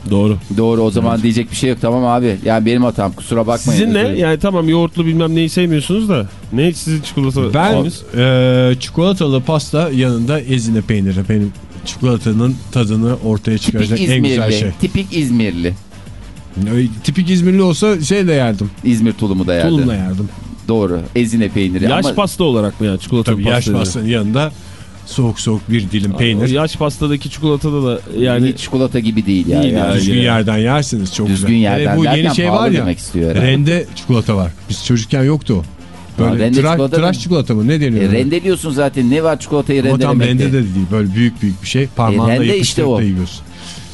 Doğru. Doğru o zaman diyecek bir şey yok tamam abi. Yani benim hatam kusura bakmayın. Sizin ne? Yani tamam yoğurtlu bilmem neyi sevmiyorsunuz da. Ne sizin çikolata Ben e, çikolatalı pasta yanında ezine peyniri. Benim çikolatanın tadını ortaya Tipik çıkaracak en İzmirli. güzel şey. Tipik İzmirli. Tipik İzmirli olsa şey de yerdim. İzmir tulumu da yerdi. Tulumla yerdim. Doğru. Ezine peyniri. Yaş Ama pasta olarak mı ya çikolata Tabii yaş pasta? pastanın yanında soğuk soğuk bir dilim peynir. yaş pastadaki çikolatada da yani hiç çikolata gibi değil ya. Değil Yani. ya. Düzgün yerden yersiniz çok Düzgün güzel. yerden Hele bu yeni şey var ya. demek istiyor herhalde. Rende çikolata var. Biz çocukken yoktu o. Böyle rende tıraş, çikolata tıraş mı? çikolata mı ne deniyor? E, rendeliyorsun zaten. Ne var çikolatayı Ama tam rendelemekte? rende de değil. Böyle büyük büyük bir şey. Parmağınla E, rende işte o. yiyorsun.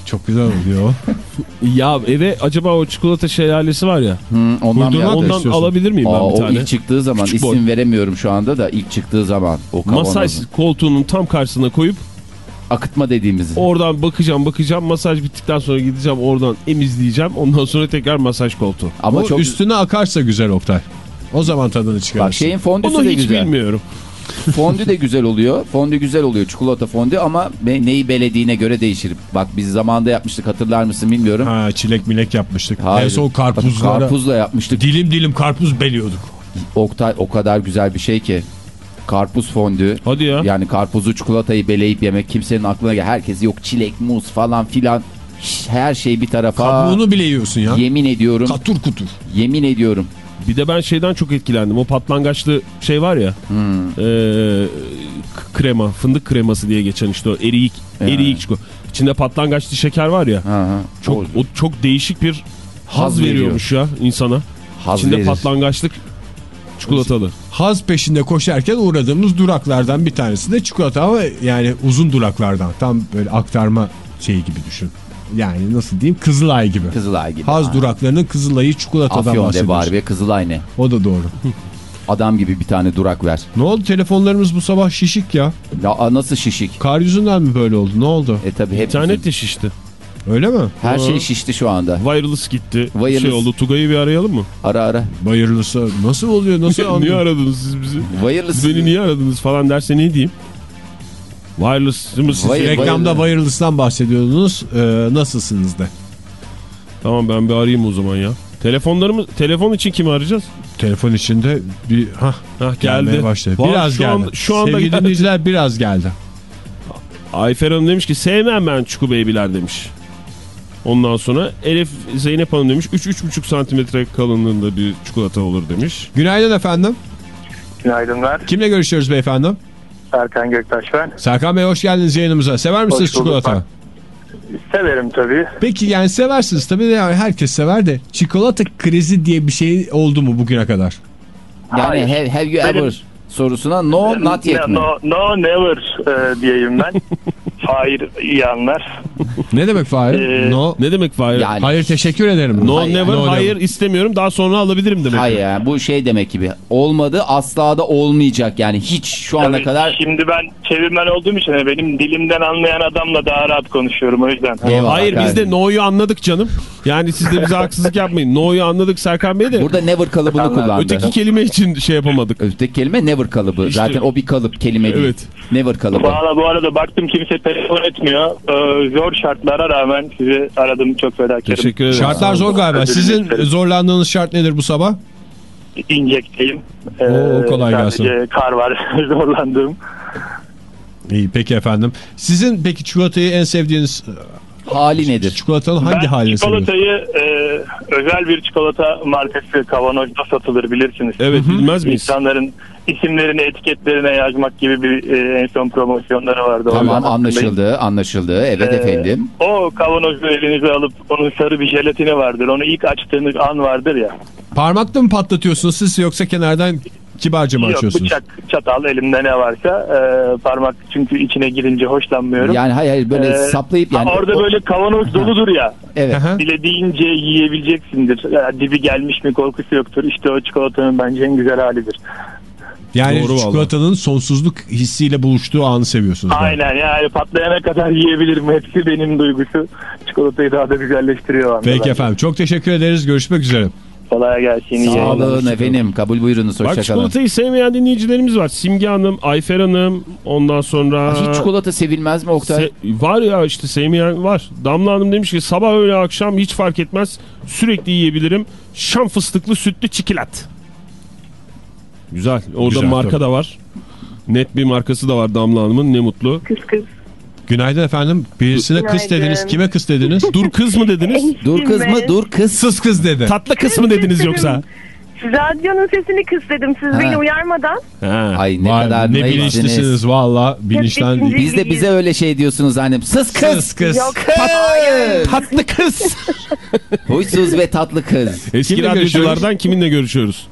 Çok güzel oluyor o. [laughs] ya eve acaba o çikolata şelalesi var ya. Hı, ondan da Ondan istiyorsun. alabilir miyim Aa, ben bir o tane? ilk çıktığı zaman Küçük isim boy. veremiyorum şu anda da ilk çıktığı zaman o Masaj koltuğunun tam karşısına koyup akıtma dediğimiz. oradan bakacağım bakacağım masaj bittikten sonra gideceğim oradan emizleyeceğim ondan sonra tekrar masaj koltuğu. Ama o çok üstüne akarsa güzel Oktay. O zaman tadını çıkarırsın. bak şeyin fondüsü Onu de hiç güzel. bilmiyorum. [laughs] Fondü de güzel oluyor. Fondü güzel oluyor. Çikolata fondü ama neyi belediğine göre değişir. Bak biz zamanında yapmıştık hatırlar mısın bilmiyorum. Ha çilek milek yapmıştık. Hayır. En son karpuzlara Karpuzla yapmıştık. dilim dilim karpuz beliyorduk. Oktay o kadar güzel bir şey ki. Karpuz fondü. Hadi ya. Yani karpuzu çikolatayı beleyip yemek kimsenin aklına gel. Herkes yok çilek, muz falan filan. Her şey bir tarafa. Kabuğunu bile yiyorsun ya. Yemin ediyorum. Katur kutur. Yemin ediyorum. Bir de ben şeyden çok etkilendim. O patlangaçlı şey var ya. Hmm. e, krema, fındık kreması diye geçen işte o eriyik, Evet. eriyik çikolata. İçinde patlangaçlı şeker var ya. Ha, ha. Çok o çok değişik bir haz, Haz veriyor. veriyormuş ya insana. Haz İçinde verir. patlangaçlık çikolatalı. Haz peşinde koşarken uğradığımız duraklardan bir tanesi de çikolata ama yani uzun duraklardan. Tam böyle aktarma şeyi gibi düşün. Yani nasıl diyeyim Kızılay gibi. Kızılay gibi. Haz Ha. duraklarının Kızılay'ı çikolatadan Afyon de bahsediyoruz. var ve Kızılay ne? O da doğru. Adam gibi bir tane durak ver. ne oldu telefonlarımız bu sabah şişik ya. Ya nasıl şişik? Kar yüzünden mi böyle oldu? Ne oldu? E tabi hep İnternet de şişti. Öyle mi? her Hı. şey şişti şu anda. Wireless gitti. Wireless. Şey oldu. Tugay'ı bir arayalım mı? Ara ara. Bayırlısı. Nasıl oluyor? Nasıl [laughs] niye anlıyor? aradınız siz bizi? Wireless. Beni niye aradınız falan derse ne diyeyim? Wireless mı siz? Reklamda. Bayırlıs'tan bahsediyordunuz. Ee, nasılsınız de. Tamam ben bir arayayım o zaman ya. Telefonlarımı telefon için kimi arayacağız? Telefon içinde bir Hah gelmeye geldi. başladı. Biraz şu geldi. Anda, şu anda Sevgili dinleyiciler biraz geldi. Ayfer Hanım demiş ki sevmem ben Çuku Beybiler demiş. Ondan sonra Elif Zeynep Hanım demiş 3-3,5 santimetre kalınlığında bir çikolata olur demiş. Günaydın efendim. Günaydınlar. Kimle görüşüyoruz beyefendi? Erkan Göktaş ben. Serkan Bey hoş geldiniz yayınımıza. Sever misiniz Hoş bulduk. çikolata? Severim tabii. Peki yani seversiniz tabii de yani herkes sever de çikolata krizi diye bir şey oldu mu bugüne kadar? Yani Hayır. have, have you Benim- ever sorusuna no not yet mi? No, no never e, diyeyim ben. [laughs] Hayır iyi anlar. Ne demek Fahir? Ee, no. Ne demek Fahir? Yani- Hayır teşekkür ederim. No Hayır, never, no hayır never. istemiyorum daha sonra alabilirim demek. Hayır yani bu şey demek gibi. Olmadı asla da olmayacak yani hiç şu ana Tabii kadar. Şimdi ben çevirmen olduğum için benim dilimden anlayan adamla daha rahat konuşuyorum o yüzden. Eyvallah Hayır biz kardeşim. de no'yu anladık canım. Yani siz de bize [laughs] haksızlık yapmayın. No'yu anladık Serkan Bey de. Burada never kalıbını [laughs] kullandı. Öteki kelime için şey yapamadık. Öteki kelime never kalıbı. İşte- Zaten o bir kalıp kelime değil. Evet. Never kalıbı. Valla bu arada baktım kimse telefon etmiyor. Ee, zor şartlara rağmen sizi aradım çok fedakarım. Teşekkür ederim. Şartlar zor galiba. Sizin zorlandığınız şart nedir bu sabah? İncekteyim. Ee, Oo, kolay gelsin. Kar var [laughs] zorlandığım. İyi peki efendim. Sizin peki çikolatayı en sevdiğiniz Hali nedir? çikolatanın hangi ben halini seviyorsunuz? çikolatayı e, özel bir çikolata markası kavanozda satılır bilirsiniz. Evet bilmez miyiz? İnsanların isimlerini etiketlerine yazmak gibi bir e, en son promosyonları vardı. Tamam anlaşıldı anlaşıldı. Evet Ee, efendim. O kavanozu elinize alıp onun sarı bir jelatini vardır. Onu ilk açtığınız an vardır ya. Parmakla mı patlatıyorsunuz siz yoksa kenardan kibarca mı Yok açıyorsunuz? bıçak, çatal elimde ne varsa e, parmak çünkü içine girince hoşlanmıyorum. Yani hayır hayır böyle Ee, saplayıp yani. Orada o- böyle kavanoz doludur ya. Evet. Dilediğince yiyebileceksindir. Ya, dibi gelmiş mi korkusu yoktur. İşte o çikolatanın bence en güzel halidir. Yani Doğru vallahi. çikolatanın sonsuzluk hissiyle buluştuğu anı seviyorsunuz. Aynen yani patlayana kadar yiyebilirim. Hepsi benim duygusu. Çikolatayı daha da güzelleştiriyor. Peki bence. efendim çok teşekkür ederiz. Görüşmek üzere. Kolay gelsin. iyi Sağ olun efendim. Kabul buyurunuz. Bak çikolatayı sevmeyen dinleyicilerimiz var. Simge Hanım, Ayfer Hanım, ondan sonra... Hiç çikolata sevilmez mi Oktay? Se- var ya işte sevmeyen var. Damla Hanım demiş ki sabah öğle akşam hiç fark etmez. Sürekli yiyebilirim. Şam fıstıklı sütlü çikolat. Güzel. Orada Güzel, marka tabii. da var. Net bir markası da var Damla Hanım'ın. Ne mutlu. Kız kız. Günaydın efendim. Birisine kız Günaydın. dediniz. Kime kız dediniz? [laughs] Dur kız mı dediniz? Dur kız mı? Dur kız. Sız kız dedi. Tatlı kız mı dediniz yoksa? Radyonun sesini kısledim siz Ha. beni uyarmadan. Ha. Ay ne Vay, kadar ne bilinçlisiniz valla. Bilinçten Hep Biz de bize öyle şey diyorsunuz annem. Sız kız. Sız kız. Yok. Kız. Tatlı kız. Huysuz ve tatlı kız. Eski Kiminle radyoculardan kiminle görüşüyoruz?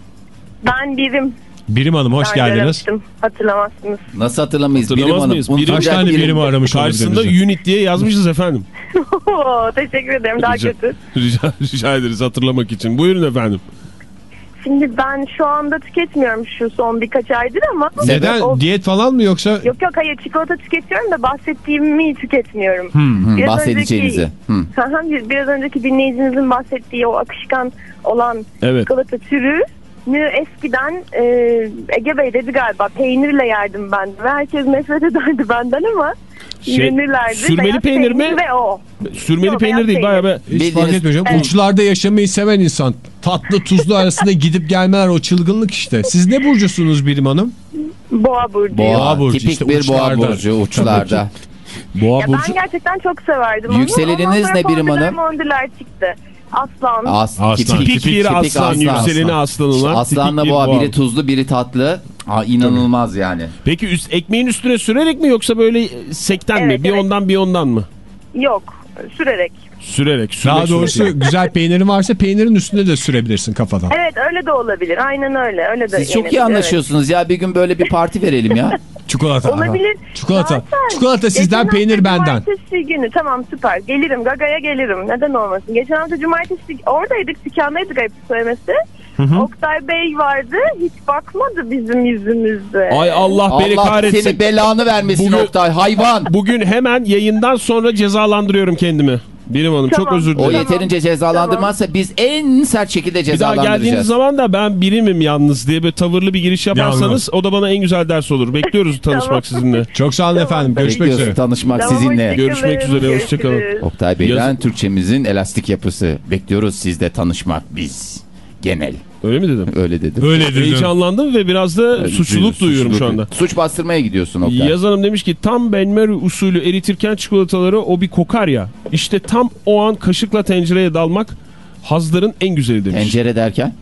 Ben birim. Birim Hanım hoş Ben geldiniz. Hatırlamazsınız. Nasıl hatırlamayız? Hatırlamaz Birim hanım. mıyız? Unutacak Birim- Kaç tane birim. birimi aramış Karşısında unit diye yazmışız efendim. [laughs] Oo, Teşekkür ederim. Daha Rica, kötü. [laughs] rica, rica ederiz hatırlamak için. Buyurun efendim. Şimdi ben şu anda tüketmiyorum şu son birkaç aydır ama. Neden? O- Diyet falan mı yoksa? Yok yok hayır çikolata tüketiyorum da bahsettiğimi tüketmiyorum. Hı, Biraz bahsedeceğinizi. Hı, bir- Biraz önceki dinleyicimizin bahsettiği o akışkan olan Evet. çikolata türü eskiden e, Ege Bey dedi galiba peynirle yerdim ben ve herkes nefret ederdi [laughs] benden ama Şey, yenirlerdi. sürmeli Beyaz peynir mi? Ve o. Sürmeli Yok, peynir değil peynir. bayağı be. Hiç fark etmiyor. Evet. Uçlarda yaşamayı seven insan. Tatlı tuzlu arasında gidip gelmeler o çılgınlık işte. Siz ne burcusunuz Birim Hanım? Boğa burcu. Boğa, burcu, tipik işte bir uçlarda. boğa burcu uçlarda. Boğa Ya burcu. ben gerçekten çok severdim onu. Yükseleniniz Ondan sonra ne Birim Hanım? Mondüler çıktı. Aslan. As, Aslan. Tipik, tipik- bir tipik aslan, yükseleni aslan olan. Aslanla tipik bir boğa biri tuzlu biri tatlı. Aa, inanılmaz yani. Peki üst, ekmeğin üstüne sürerek mi yoksa böyle sekten mi? Evet, Bir evet. ondan bir ondan mı? Yok. Sürerek. Sürerek. Sürmek Daha doğrusu sürmek. güzel peynirin varsa peynirin üstüne de sürebilirsin kafadan. Evet öyle de olabilir. Aynen öyle. Öyle de Siz çok iyi anlaşıyorsunuz ya bir gün böyle bir parti verelim ya. [laughs] Çikolata. Evet. Olabilir. Çikolata. Zaten Çikolata sizden peynir benden. Cumartesi günü tamam süper. Gelirim Gaga'ya gelirim. Neden olmasın? Geçen hafta cumartesi oradaydık. Dükkandaydık ayıp söylemesi. Oktay Bey vardı. Hiç bakmadı bizim yüzümüzde. Ay Allah beni Allah kahretsin. seni belanı vermesin Bugün- Oktay hayvan. Bugün hemen yayından sonra cezalandırıyorum kendimi. Birim Hanım çok Tamam. özür O dilerim. yeterince cezalandırmazsa biz en sert şekilde Bir daha cezalandıracağız. geldiğiniz zaman da ben birimim yalnız diye böyle tavırlı bir giriş yaparsanız o da bana en güzel ders olur. Bekliyoruz tanışmak Tamam. sizinle. Çok sağ olun efendim. Görüşmek Bekliyoruz üzere. tanışmak Tamam, sizinle. Görüşmek üzere, hoşçakalın. Oktay Bey'den Yazın. Türkçemizin elastik yapısı. Bekliyoruz sizde tanışmak biz. Genel. Öyle mi dedim? Öyle dedim. Öyle dedim. Heyecanlandım ve biraz da Evet, suçluluk duyuyorum şu anda. Suç bastırmaya gidiyorsun Oktay. Yazanım demiş ki tam benmer usulü eritirken çikolataları o bir kokar ya. İşte tam o an kaşıkla tencereye dalmak hazların en güzeli demiş. Tencere derken?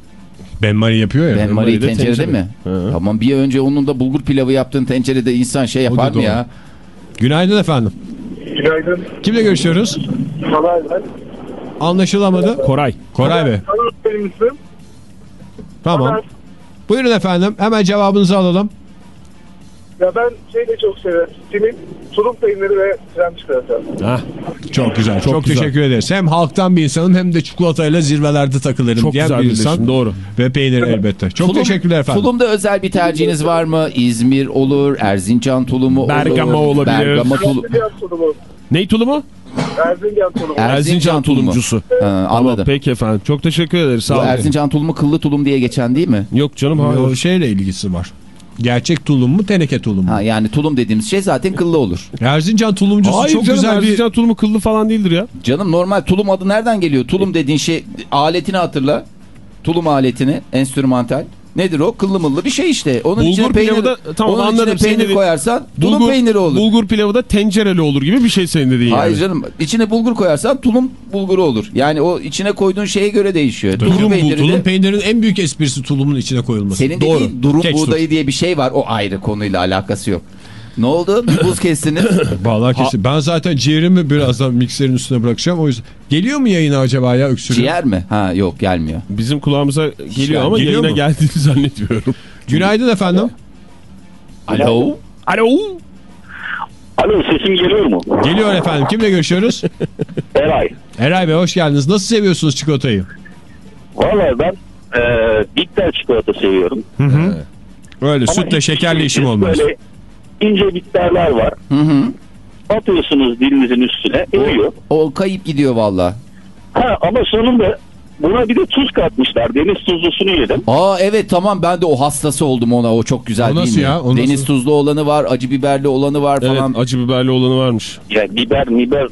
Ben Mari yapıyor ya. Ben Marie Marie'de tencerede tencere. mi? Hı. Tamam bir önce onun da bulgur pilavı yaptığın tencerede insan şey yapar mı doğru. ya? Günaydın efendim. Günaydın. Kimle görüşüyoruz? Kolay ben. Anlaşılamadı. Koray. Koray Bey. Benim ismim. Tamam. Buyurun efendim. Hemen cevabınızı alalım. Ya ben şeyi de çok severim. Simit, tulum peyniri ve krem çikolata. Hah, Çok güzel. Çok, güzel. teşekkür ederiz. Hem halktan bir insanım hem de çikolatayla zirvelerde takılırım çok diyen güzel bir insan. insan. Doğru. Ve peynir elbette. Çok Tulum- teşekkürler efendim. Tulumda özel bir tercihiniz var mı? İzmir olur, Erzincan tulumu olur. Bergama olabilir. Bergama tulumu. Ney tulumu? Erzincan tulumu. Er- Erzincan Erzincan tulumcusu. Ha, anladım. Peki efendim. Çok teşekkür ederiz. Sağ olun. Erzincan tulumu kıllı tulum diye geçen değil mi? Yok canım hayır. O şeyle ilgisi var. Gerçek tulum mu teneke tulum mu? Ha, yani tulum dediğimiz şey zaten kıllı olur. Erzincan tulumcusu Hayır çok canım güzel bir... Erzincan tulumu kıllı falan değildir ya. Canım normal tulum adı nereden geliyor? Tulum dediğin şey aletini hatırla. Tulum aletini, enstrümantal. Nedir o? Kıllı mıllı bir şey işte. Onun Bulgur içine peynir, pilavı da- tamam, onun anladım. içine peynir koyarsan tulum Bulgur- peyniri olur. Bulgur pilavı da tencereli olur gibi bir şey senin dediğin yani. Hayır canım içine bulgur koyarsan tulum bulguru olur. Yani o içine koyduğun şeye göre değişiyor. Tulum, bu, peyniri de- tulum peynirin en büyük esprisi tulumun içine koyulması. Senin Doğru. dediğin durum Tekstur. buğdayı diye bir şey var. O ayrı konuyla alakası yok. Ne oldu? Bir buz kestiniz. [coughs] Bağlar kesin. Ben zaten ciğerimi birazdan mikserin üstüne bırakacağım. O yüzden geliyor mu yayına acaba ya öksürüğü? Ciğer mi? Ha yok gelmiyor. Bizim kulağımıza geliyor ama geliyor yayına mu? geldiğini [laughs] zannetmiyorum. Günaydın efendim. Alo? Alo. Alo sesim geliyor mu? Geliyor efendim. Kimle görüşüyoruz? Eray. Eray Bey hoş geldiniz. Nasıl seviyorsunuz çikolatayı? Valla ben e, bitter çikolata seviyorum. Öyle Ama sütle hiç- şekerle işim hiç olmaz. Böyle ince bitterler var. Hı hı. Atıyorsunuz dilinizin üstüne eriyor. O kayıp gidiyor valla. Ha ama sonunda buna bir de tuz katmışlar. Deniz tuzlusunu yedim. Aa evet tamam ben de o hastası oldum ona. O çok güzel O değil nasıl mi? ya? O Deniz nasıl? tuzlu olanı var, acı biberli olanı var Evet falan. acı biberli olanı varmış. Ya biber biber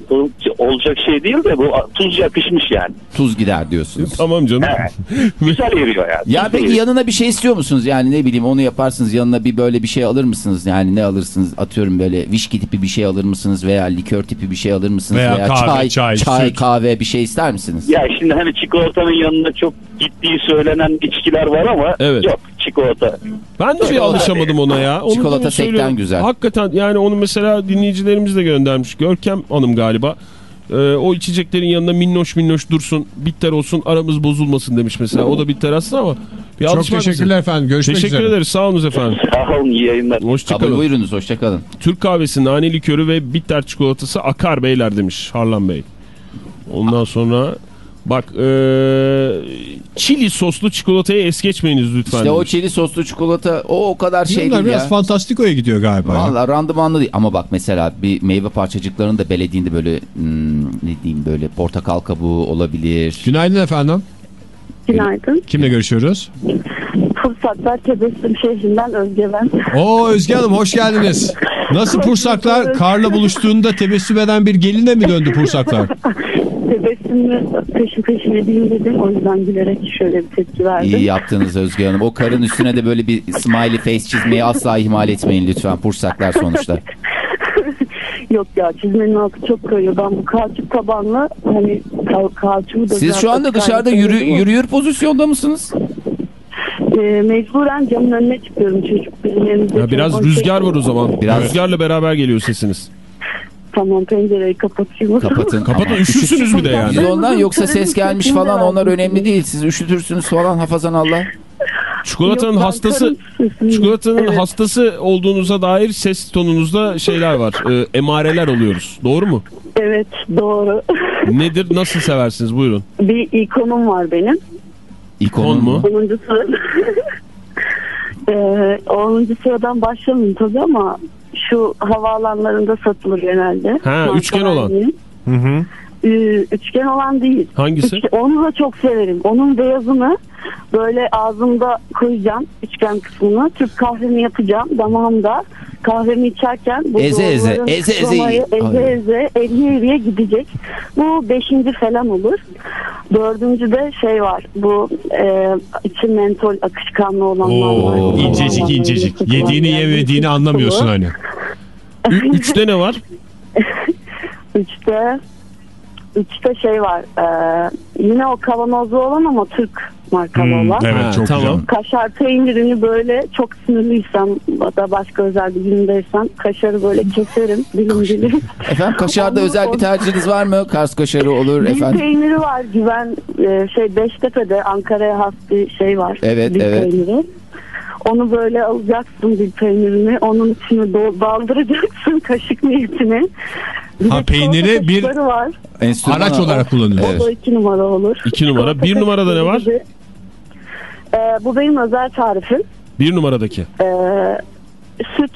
olacak şey değil de bu tuz yakışmış yani. Tuz gider diyorsunuz. [laughs] Tamam canım. Evet. Güzel eriyor yani. Ya peki eriyor. yanına bir şey istiyor musunuz? Yani ne bileyim onu yaparsınız yanına bir böyle bir şey alır mısınız? Yani ne alırsınız? Atıyorum böyle vişki tipi bir şey alır mısınız? Veya likör tipi bir şey alır mısınız? Veya kahve, çay, süt. kahve bir şey ister misiniz? Ya şimdi hani çikolatanın yanında çok gittiği söylenen içkiler var ama Evet. yok çikolata. Ben de bir alışamadım ona ya. Onu Çikolata sekten güzel. Hakikaten yani onu mesela dinleyicilerimiz de göndermiş. Görkem Hanım galiba. Ee, o içeceklerin yanında minnoş minnoş dursun, bitter olsun, aramız bozulmasın demiş mesela. O da bitter aslında ama bir Çok teşekkürler bize. efendim. Görüşmek Teşekkür üzere. ederiz. Sağ olun efendim. [laughs] Sağ olun iyi yayınlar. Hoşçakalın. buyurunuz hoşçakalın. Türk kahvesi, nane likörü ve bitter çikolatası akar beyler demiş Harlan Bey. Ondan sonra bak ee, çili soslu çikolatayı es geçmeyiniz lütfen. İşte o demiş. çeli soslu çikolata o o kadar şey Bunlar değil biraz ya. fantastikoya gidiyor galiba. Valla randımanlı değil ama bak mesela bir meyve parçacıklarını da belediğinde böyle hmm, ne diyeyim böyle portakal kabuğu olabilir. Günaydın efendim. Günaydın. Kimle görüşüyoruz? Fırsatlar Tebessüm şehrinden Özge ben. Oo Özge Hanım hoş geldiniz. Nasıl pursaklar karla buluştuğunda tebessüm eden bir geline mi döndü pursaklar? [laughs] Tebessümü peşin peşin edeyim dedim. O yüzden gülerek şöyle bir tepki verdim. İyi yaptınız Özge Hanım. O karın üstüne de böyle bir smiley face çizmeyi asla ihmal etmeyin lütfen. Pursaklar sonuçta. [laughs] Yok ya çizmenin altı çok kayıyor. Ben bu kauçuk tabanlı hani ka kauçuğu da Siz şu anda dışarıda yürü, yürüyor pozisyonda mısınız? Ee, mecburen camın önüne çıkıyorum çocuk. Ya biraz rüzgar var o zaman. Biraz- Rüzgarla beraber geliyor sesiniz. Tamam pencereyi kapatayım. Kapatın. Kapatın üşürsünüz bir de yani. Biz ondan yoksa ses gelmiş falan onlar önemli değil. Siz üşütürsünüz falan hafazan Allah. Çikolatanın Yok, hastası çikolatanın Evet. hastası olduğunuza dair ses tonunuzda şeyler var. e, emareler oluyoruz. Doğru mu? Evet doğru. [laughs] Nedir? Nasıl seversiniz? Buyurun. bir ikonum var benim. İkon Kon mu? mu? 10. sırada. ee, 10. sıradan başlamayayım tabii ama şu havaalanlarında satılır genelde. Ha, üçgen olan. Hı hı. Ee, üçgen olan değil. Hangisi? Üçgen- onu da çok severim. Onun beyazını böyle ağzımda koyacağım üçgen kısmını. Türk kahvemi yapacağım damağımda. Kahvemi içerken bu Eze eze, eze eze yiyin. eze eze eriye eriye gidecek. Bu beşinci falan olur. Dördüncü de şey var. Bu e, içi mentol akışkanlı olanlar var. İncecik Olanlar incecik. Yediğini yani yemediğini anlamıyorsun [laughs] hani. Üçte ne var? Üçte üçte şey var. E, yine o kavanozlu olan ama Türk markalı Hmm, olan. evet Ha, çok tamam. güzel. Kaşar peynirini böyle çok sinirliysem da başka özel bir gündeysem kaşarı böyle keserim dilim dilim. Efendim kaşarda Onu- özel bir tercihiniz var mı? Kars kaşarı olur Dil efendim. peyniri var güven e, şey Beştepe'de Ankara'ya has bir şey var. Evet, dil evet. peyniri. Onu böyle alacaksın dil peynirini. Onun içine daldıracaksın [laughs] kaşık niyetine. Ha, peyniri bir- var. Enstrüman Araç olarak kullanıyor. Evet. O da iki numara olur. İki numara. Bir numarada ne var? kaşığı gibi. E, bu benim özel tarifim. Bir numaradaki. Ee, süt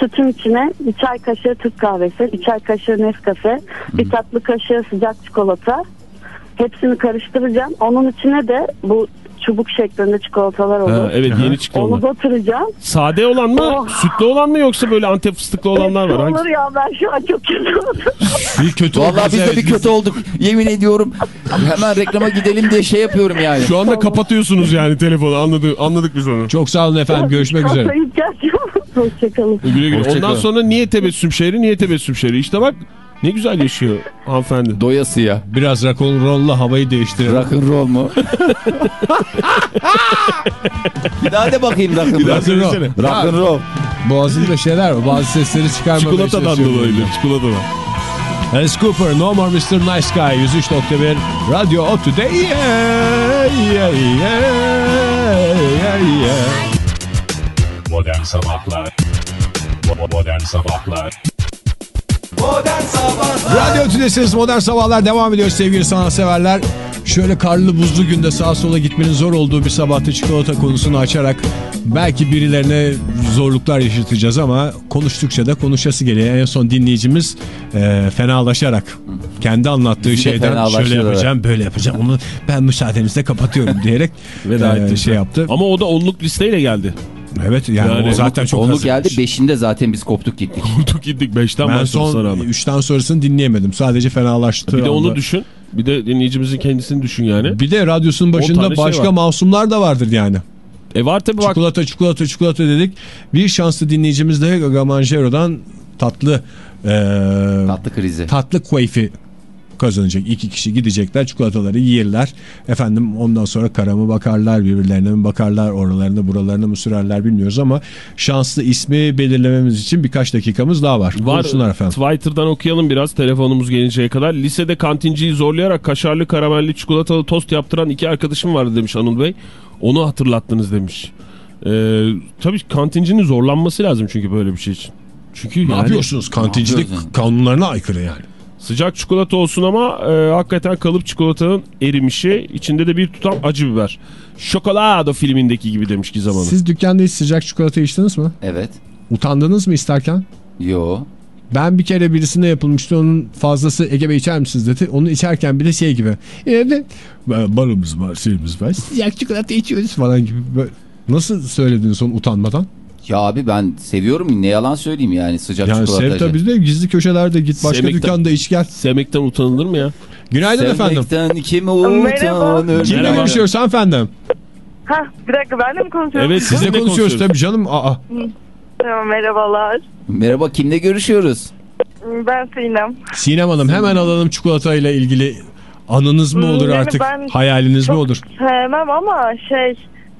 sütün içine bir çay kaşığı Türk kahvesi, bir çay kaşığı Nescafe, bir tatlı kaşığı sıcak çikolata. Hepsini karıştıracağım. Onun içine de bu çubuk şeklinde çikolatalar olur. Ha, evet yeni çıktı Onu batıracağım. Sade olan mı? Oh. Sütlü olan mı yoksa böyle antep fıstıklı olanlar var? Olur Hangisi? ya ben şu an çok kötü oldum. Bir kötü Vallahi olmaz, biz de bir kötü olduk. Yemin ediyorum. Hemen reklama gidelim diye şey yapıyorum yani. Şu anda kapatıyorsunuz yani telefonu. Anladık, anladık biz onu. Çok sağ olun efendim. Görüşmek üzere. Hoşçakalın. Güle güle. Ondan sonra niye tebessüm şehri, niye tebessüm şehri? İşte bak ne güzel yaşıyor hanımefendi. Doyasıya. Biraz rock'n'roll'la havayı değiştirelim. Rock'n'roll mu? [laughs] bir daha de bakayım rock'n'roll. Rock'n'roll. Boğazında şeyler var. Bazı sesleri çıkarmamaya Çikolatadan dolayıdır. Çikolatadan. Alice Cooper, No More Mr. Nice Guy, 103.1, Radyo Otü'de. Yeah, yeah, yeah, yeah, yeah. Modern Sabahlar Modern Sabahlar Modern Sabahlar Radyo Tülesi'niz Modern Sabahlar devam ediyor sevgili sanatseverler. Şöyle karlı buzlu günde sağa sola gitmenin zor olduğu bir sabahta çikolata konusunu açarak belki birilerine zorluklar yaşatacağız ama konuştukça da konuşası geliyor. En son dinleyicimiz e, fenalaşarak kendi anlattığı de şeyden şöyle yapacağım böyle yapacağım onu ben müsaadenizle kapatıyorum diyerek Veda e, etti. şey yaptı. Ama o da onluk listeyle geldi. Evet yani, Yani o zaten çok Onluk hazırmış. geldi. Beşinde zaten biz koptuk gittik. [laughs] Kurtuk gittik 5'ten Ben son sonra ama. 3'ten sonrasını dinleyemedim. Sadece fenalaştı. Bir de onu düşün. Bir de dinleyicimizin kendisini düşün yani. Bir de radyosunun başında şey başka var. masumlar da vardır yani. E var tabi bak. Çikolata çikolata çikolata dedik. Bir şanslı dinleyicimiz de Gaga Manjero'dan tatlı e, Tatlı krizi. tatlı keyfi kazanacak. İki kişi gidecekler çikolataları yiyirler. Efendim ondan sonra kara mı bakarlar birbirlerine mi bakarlar oralarını buralarını mı sürerler bilmiyoruz ama şanslı ismi belirlememiz için birkaç dakikamız daha var. Var. Buyursunlar efendim. Twitter'dan okuyalım biraz telefonumuz gelinceye kadar. Lisede kantinciyi zorlayarak kaşarlı karamelli çikolatalı tost yaptıran iki arkadaşım vardı demiş Anıl Bey. Onu hatırlattınız demiş. Ee, tabii kantincinin zorlanması lazım çünkü böyle bir şey için. Çünkü Ne yani yapıyorsunuz? Kantincilik yapıyoruz kanunlarına aykırı yani. Sıcak çikolata olsun ama e, hakikaten kalıp çikolatanın erimişi içinde de bir tutam acı biber. Şokolado filmindeki gibi demiş Gizem Hanım. Siz dükkanda hiç sıcak çikolata içtiniz mi? Evet. Utandınız mı isterken? Yo. Ben bir kere birisine yapılmıştı onun fazlası Ege Bey içer misiniz dedi. Onu içerken bir de şey gibi. Evet balımız var şeyimiz var. Sıcak çikolata içiyoruz falan gibi. Böyle. Nasıl söyledin son utanmadan? Ya abi ben seviyorum ne yalan söyleyeyim yani sıcak Yani çikolata. sev tabii de gizli köşelerde git başka Sevmekten- dükkanda iç gel. Sevmekten utanılır mı ya? Günaydın efendim. Sevmekten kim utanır? Kimle Merhaba. görüşüyoruz efendim? Hah bir dakika ben de mi konuşuyorum? Evet Sizle sizinle konuşuyoruz tabii canım. Aa, Tamam, merhabalar. Merhaba kimle görüşüyoruz? Ben Sinem. Sinem Hanım hemen alalım çikolatayla ilgili anınız mı Hmm, olur yani artık? Hayaliniz mi olur? Sevmem ama şey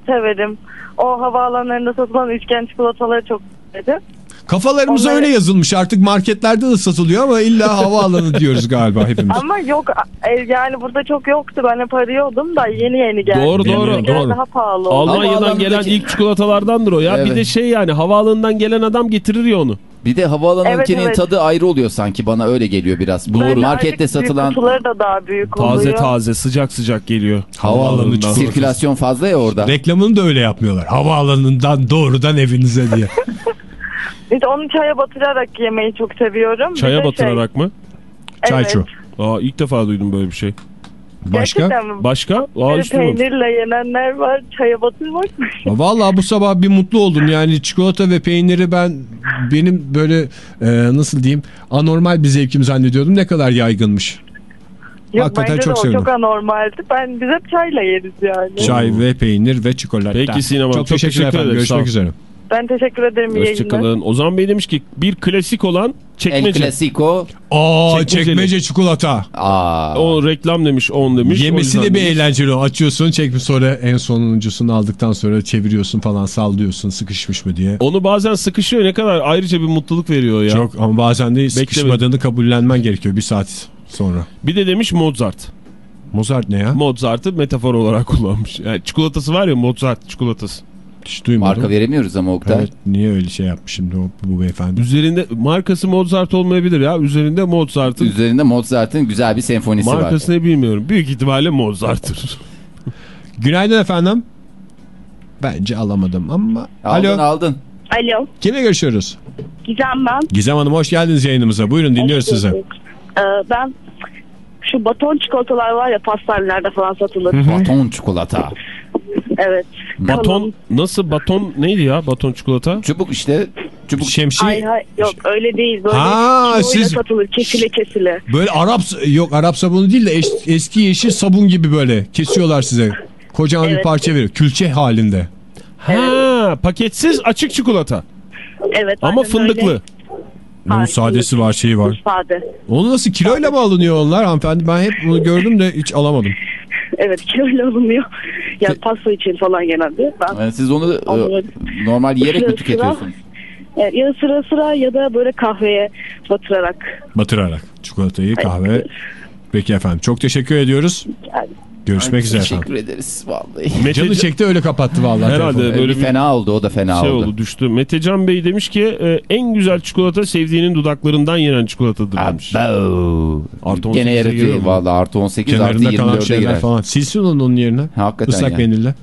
severim. O havaalanlarında satılan üçgen çikolataları çok severim. Kafalarımıza Onları- öyle yazılmış artık marketlerde de satılıyor ama illa havaalanı [laughs] diyoruz galiba hepimiz. Ama yok e, yani burada çok yoktu. Ben hep arıyordum da yeni yeni geldi. Doğru, Yeni doğru, yeni doğru. Daha pahalı oldu. Almanya'dan gelen ilk çikolatalardandır o ya. Bir Evet. de şey yani havaalanından gelen adam getirir ya onu. Bir de havaalanınkinin Evet, evet. tadı ayrı oluyor sanki bana öyle geliyor biraz. Bu Böyle markette satılan Kutuları da daha büyük Taze oluyor. taze sıcak sıcak geliyor. Havaalanı sirkülasyon fazla ya orada. Reklamını da öyle yapmıyorlar. Havaalanından doğrudan evinize diye. [laughs] İşte onu çaya batırarak yemeyi çok seviyorum. Çaya de batırarak mı? Şey, Çayçu. evet. Aa ilk defa duydum böyle bir şey. Başka? Başka? Aa duymamıştım. peynirle yenenler var. Çaya batırmak mı? Vallahi bu sabah bir mutlu oldum. Yani çikolata ve peyniri ben benim böyle e, nasıl diyeyim anormal bir zevkim zannediyordum. Ne kadar yaygınmış. Yok Hakikaten bence çok de o sevindim. çok anormaldi. Ben biz hep çayla yeriz yani. Çay ve peynir ve çikolata. Peki Sinem çok, çok teşekkür teşekkür sağ Görüşmek üzere. Ben teşekkür ederim. iyi yayınlar. Hoşçakalın. Ozan Bey demiş ki bir klasik olan El çekmece. Clasico. Aa Çekmeceli. çekmece çikolata. Aa. O reklam demiş 10 demiş. Yemesi de bir demiş. eğlenceli. o. Açıyorsun çekme sonra en sonuncusunu aldıktan sonra çeviriyorsun falan sallıyorsun sıkışmış mı diye. Onu bazen sıkışıyor ne kadar ayrıca bir mutluluk veriyor ya. Çok ama bazen de sıkışmadığını kabullenmen gerekiyor bir saat sonra. Bir de demiş Mozart. Mozart ne ya? Mozart'ı metafor olarak [laughs] kullanmış. Yani çikolatası var ya Mozart çikolatası. Hiç duymadım. Marka veremiyoruz ama Oktay. Evet, niye öyle şey yapmış şimdi o, bu beyefendi? Üzerinde markası Mozart olmayabilir ya. Üzerinde Mozart'ın Üzerinde Mozart'ın güzel bir senfonisi var. markasını bilmiyorum. Büyük ihtimalle Mozart'tır. [laughs] Günaydın efendim. Bence alamadım ama. Aldın Alo. aldın. Alo. Kimle görüşüyoruz? Gizem ben. Gizem Hanım hoş geldiniz yayınımıza. Buyurun dinliyoruz sizi. Ee, ben şu baton çikolatalar var ya pastanelerde falan satılır. Baton çikolata. Evet. baton nasıl baton neydi ya baton çikolata? Çubuk işte. Çubuk. Şemsiye. Hayır hayır yok öyle değil. Böyle Ha, siz- satılır kesile kesile. Böyle Arap yok Arap sabunu değil de eş- eski yeşil sabun gibi böyle kesiyorlar size. Kocaman bir Evet. parça veriyor. Külçe halinde. Ha paketsiz açık çikolata. Evet. Ama fındıklı. öyle. Bunun sadesi var şeyi var. Sade. Onu nasıl kiloyla mı alınıyor onlar hanımefendi? Ben hep bunu gördüm de hiç alamadım. Evet [laughs] kiloyla alınıyor. Ya pasta için falan genelde. Ben Yani siz onu e, Onu- normal yiyerek mi tüketiyorsunuz? e, ya sıra sıra ya da böyle kahveye batırarak. Batırarak çikolatayı kahve. Peki efendim çok teşekkür ediyoruz. Yani Görüşmek üzere efendim. Teşekkür ederiz vallahi. Mete Canı çekti öyle kapattı vallahi. Herhalde telefonu. böyle bir fena oldu o da fena şey oldu. oldu düştü. Metecan Bey demiş ki e, en güzel çikolata sevdiğinin dudaklarından yenen çikolatadır demiş. Artı 18'e Gene yaratıyor. Valla artı 18 artı Kenarında kalan 24'e şeyler girer. falan. Silsin onu onun yerine. Hakikaten Islak ya. mendille.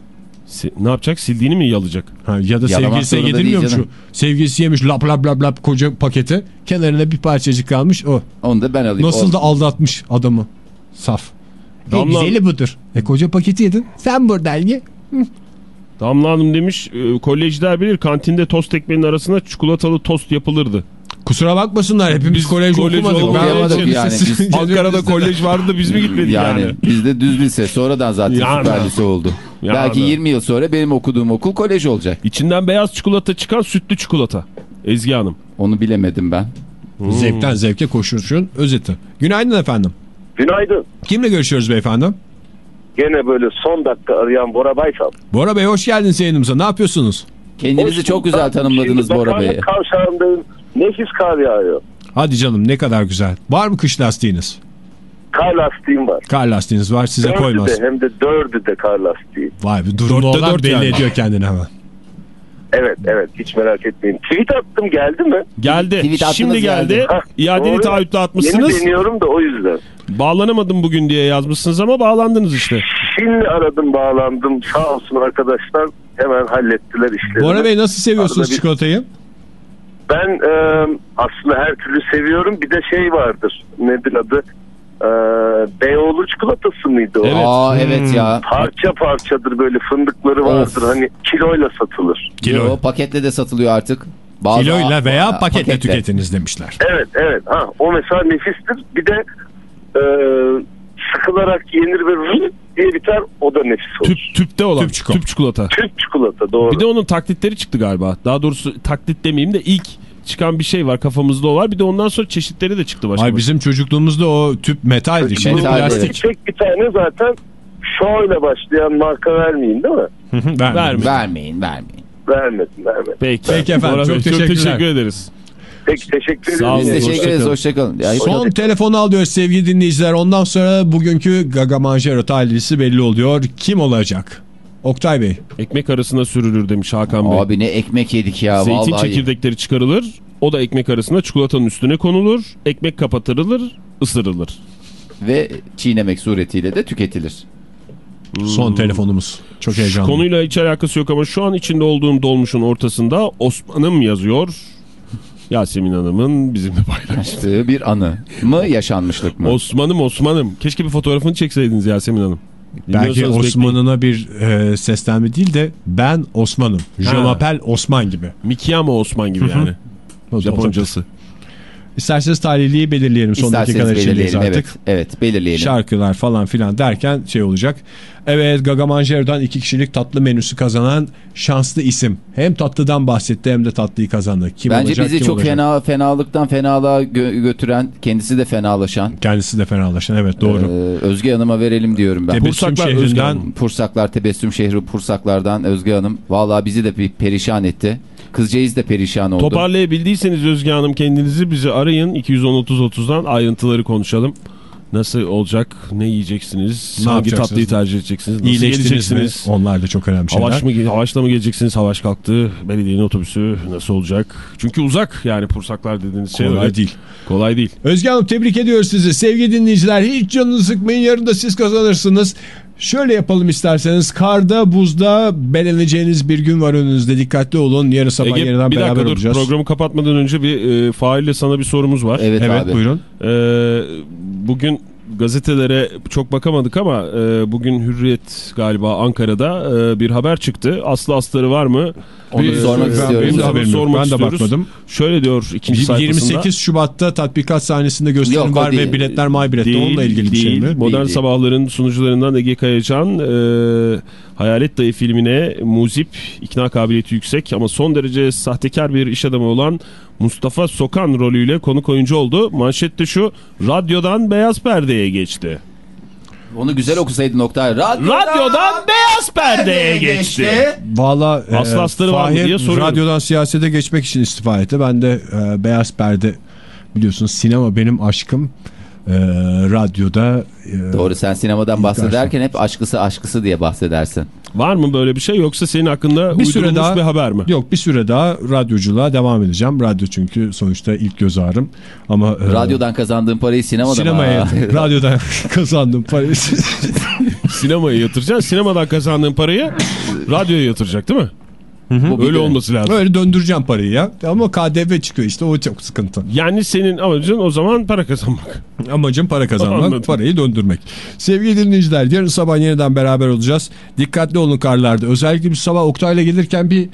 Ne yapacak? Sildiğini mi yalayacak? Ha, ya da Yalamak sevgilisine zorunda yedirmiyor mu şu? Sevgilisi yemiş lap lap lap lap koca paketi. Kenarına bir parçacık kalmış o. Onu da ben alayım. Nasıl O- da aldatmış adamı. Saf. En Damla- güzeli budur. E koca paketi yedin. Sen buradan ye. Damla Hanım demiş e, kolejler bilir kantinde tost ekmeğinin arasına çikolatalı tost yapılırdı. Kusura bakmasınlar hepimiz Biz kolej, kolej okumadık. Ben- yani biz- Ankara'da kolej vardı da biz mi gitmedik yani? Yani bizde düz lise sonradan zaten Yani. süper lise oldu. Yani. Belki 20 yıl sonra benim okuduğum okul kolej olacak. İçinden beyaz çikolata çıkan sütlü çikolata. Ezgi Hanım. Onu bilemedim ben. Zevkten zevke koşuşun özeti. Günaydın efendim. Günaydın. Kimle görüşüyoruz beyefendi? Gene böyle son dakika arayan Bora Baysal. Bora Bey hoş geldiniz yayınımıza. Ne yapıyorsunuz? Kendinizi çok güzel tanımladınız Şimdi Bora Bey. bakanlık kavşağındayım. Nefis kar yağıyor. Hadi canım ne kadar güzel. Var mı kış lastiğiniz? Kar lastiğim var. Kar lastiğiniz var size Dördü koymaz. de hem de dördü de kar lastiği. Vay be durumda olan dört belli yani. ediyor kendini hemen. Evet evet hiç merak etmeyin. Tweet attım geldi mi? Geldi. Tweet Şimdi geldi. geldi. Hah, İadeli doğru. taahhütle Yeni atmışsınız. deniyorum da o yüzden. Bağlanamadım bugün diye yazmışsınız ama bağlandınız işte. Şimdi aradım bağlandım. Sağ olsun arkadaşlar hemen hallettiler işlerini. Bora Bey nasıl seviyorsunuz Arada bir- çikolatayı? Ben e, aslında her türlü seviyorum. Bir de şey vardır. Nedir adı? E, Beyoğlu çikolatası mıydı o? Evet. Aa evet ya. Parça parçadır böyle fındıkları vardır. Hani kiloyla satılır. Kilo. Yo, paketle de satılıyor artık. Bazı- Kiloyla veya Aa, paketle, tüketiniz demişler. Evet evet. Ha, o mesela nefistir. Bir de e, sıkılarak yenir ve rrrt diye biter. O da nefis olur. Tüp, tüpte olan. Tüp çikolata. Tüp çikolata. Tüp çikolata doğru. Bir de onun taklitleri çıktı galiba. Daha doğrusu taklit demeyeyim de ilk çıkan bir şey var kafamızda o var. Bir de ondan sonra çeşitleri de çıktı başka. Ay bizim çocukluğumda o tüp metaldi. Şimdi Metal, plastik. Tek bir tane zaten şöyle başlayan marka vermeyin değil mi? Vermiyorum. Verme. Vermeyin vermeyin. Vermesin vermesin. Peki. Peki efendim, çok teşekkürler. teşekkür ederiz. Peki teşekkür ederim. Sağ olun. Biz teşekkür hoşça ederiz. kalın. Hoşçakalın. Ya, Son telefonu alıyoruz sevgili dinleyiciler. Ondan sonra bugünkü Gaga Manjero talihlisi belli oluyor. Kim olacak? Oktay Bey. Ekmek arasına sürülür demiş Hakan Bey. Abi ne ekmek yedik ya Zeytin vallahi. çekirdekleri çıkarılır. O da ekmek arasına çikolatanın üstüne konulur. Ekmek kapatılır, ısırılır. Ve çiğnemek suretiyle de tüketilir. Son telefonumuz. Çok heyecanlı. Konuyla hiç alakası yok ama şu an içinde olduğum dolmuşun ortasında Osman'ım yazıyor. [laughs] Yasemin Hanım'ın bizimle paylaştığı. İşte bir anı mı yaşanmışlık mı? Osman'ım Osman'ım. Keşke bir fotoğrafını çekseydiniz Yasemin Hanım. Belki. Osman'ına bir e, seslenme değil de ben Osman'ım. Je m'appelle Osman gibi. Mikiyama Osman gibi yani. Japoncası. İsterseniz talihliyi belirleyelim son dakikalar içindeyiz belirleyelim. artık. Evet, evet belirleyelim. Şarkılar falan filan derken şey olacak. Evet Gaga Manjero'dan iki kişilik tatlı menüsü kazanan şanslı isim. Hem tatlıdan bahsetti hem de tatlıyı kazandı. Kim Bence olacak, bizi kim çok olacak? fena fenalıktan fenalığa gö- götüren, kendisi de fenalaşan Kendisi de fenalaşan evet doğru. e, Özge Hanım'a verelim diyorum ben. Tebessüm Pursaklar Özge şehrinden Hanım. Pursaklar Tebessüm şehri Pursaklardan Özge Hanım. Vallahi bizi de bir perişan etti. Kızcağız da perişan oldu. Toparlayabildiyseniz Özge Hanım kendinizi bizi arayın. 210-30-30'dan ayrıntıları konuşalım. Nasıl olacak? Ne yiyeceksiniz? Ne hangi tatlıyı tercih edeceksiniz? Nasıl iyileştiniz mi? geleceksiniz? Onlar da çok önemli şeyler. Havaş mı, havaşla mı geleceksiniz? Havaş kalktı. Belediyenin otobüsü nasıl olacak? Çünkü uzak yani Pursaklar dediğiniz şey. Kolay öyle. değil. Kolay değil. Özge Hanım tebrik ediyoruz sizi. Sevgili dinleyiciler hiç canınızı sıkmayın. Yarın da siz kazanırsınız. Şöyle yapalım isterseniz. Karda, buzda beleneceğiniz bir gün var önünüzde. Dikkatli olun. Yarın sabah Ege, yeniden bir beraber dakika dur. Programı kapatmadan önce bir e, Fahir'le sana bir sorumuz var. Evet, Evet abi. buyurun. E, bugün gazetelere çok bakamadık ama e, bugün Hürriyet galiba Ankara'da e, bir haber çıktı. Aslı astarı var mı? Onu Bir- sormak Ben- istiyorum. Benim de haberim yok. Ben de istiyoruz. bakmadım. Şöyle diyor ikinci sayfasında. 28 Şubat'ta tatbikat sahnesinde gösterim Yok, var değil. ve biletler may bilette. Değil, Onunla ilgili bir şey değil. mi? Modern değil. Sabahların sunucularından Ege Kayacan e, Hayalet Dayı filmine muzip, ikna kabiliyeti yüksek ama son derece sahtekar bir iş adamı olan Mustafa Sokan rolüyle konuk oyuncu oldu. Manşette şu, radyodan beyaz perdeye geçti. Onu güzel okusaydın Oktay. Radyodan, Radyodan beyaz perdeye geçti. Valla e, Aslı astarı var diye soruyorum. radyodan siyasete geçmek için istifa etti. Ben de e, beyaz perde biliyorsunuz sinema benim aşkım. E, radyoda e, Doğru sen sinemadan bahsederken hep aşkısı aşkısı diye bahsedersin. Var mı böyle bir şey yoksa senin hakkında bir süre daha bir haber mi? Yok bir süre daha radyoculuğa devam edeceğim. Radyo çünkü sonuçta ilk göz ağrım. Ama e, Radyodan kazandığın parayı sinemada sinemaya [laughs] mı? radyodan [laughs] kazandım parayı. Sinemaya yatıracaksın. Sinemadan kazandığın parayı radyoya yatıracak değil mi? Bu bir Öyle de- olması lazım. Böyle döndüreceğim parayı ya. Ama KDV çıkıyor işte o çok sıkıntı. Yani senin amacın o zaman para kazanmak. Amacım para kazanmak, Anladım. parayı döndürmek. Sevgili dinleyiciler yarın sabah yeniden beraber olacağız. Dikkatli olun karlarda. Özellikle bir sabah Oktay'la gelirken bir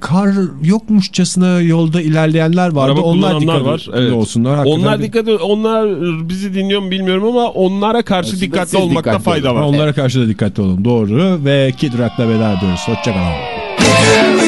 kar yokmuşçasına yolda ilerleyenler vardı. Araba onlar dikkatli var. Evet. olsunlar. Hakikaten Onlar dikkat onlar bizi dinliyor mu bilmiyorum ama onlara karşı Aslında dikkatli olmakta dikkatli fayda olun. var. Onlara karşı da dikkatli olun. Doğru ve Kid Rock'la veda ediyoruz. Hoşçakalın.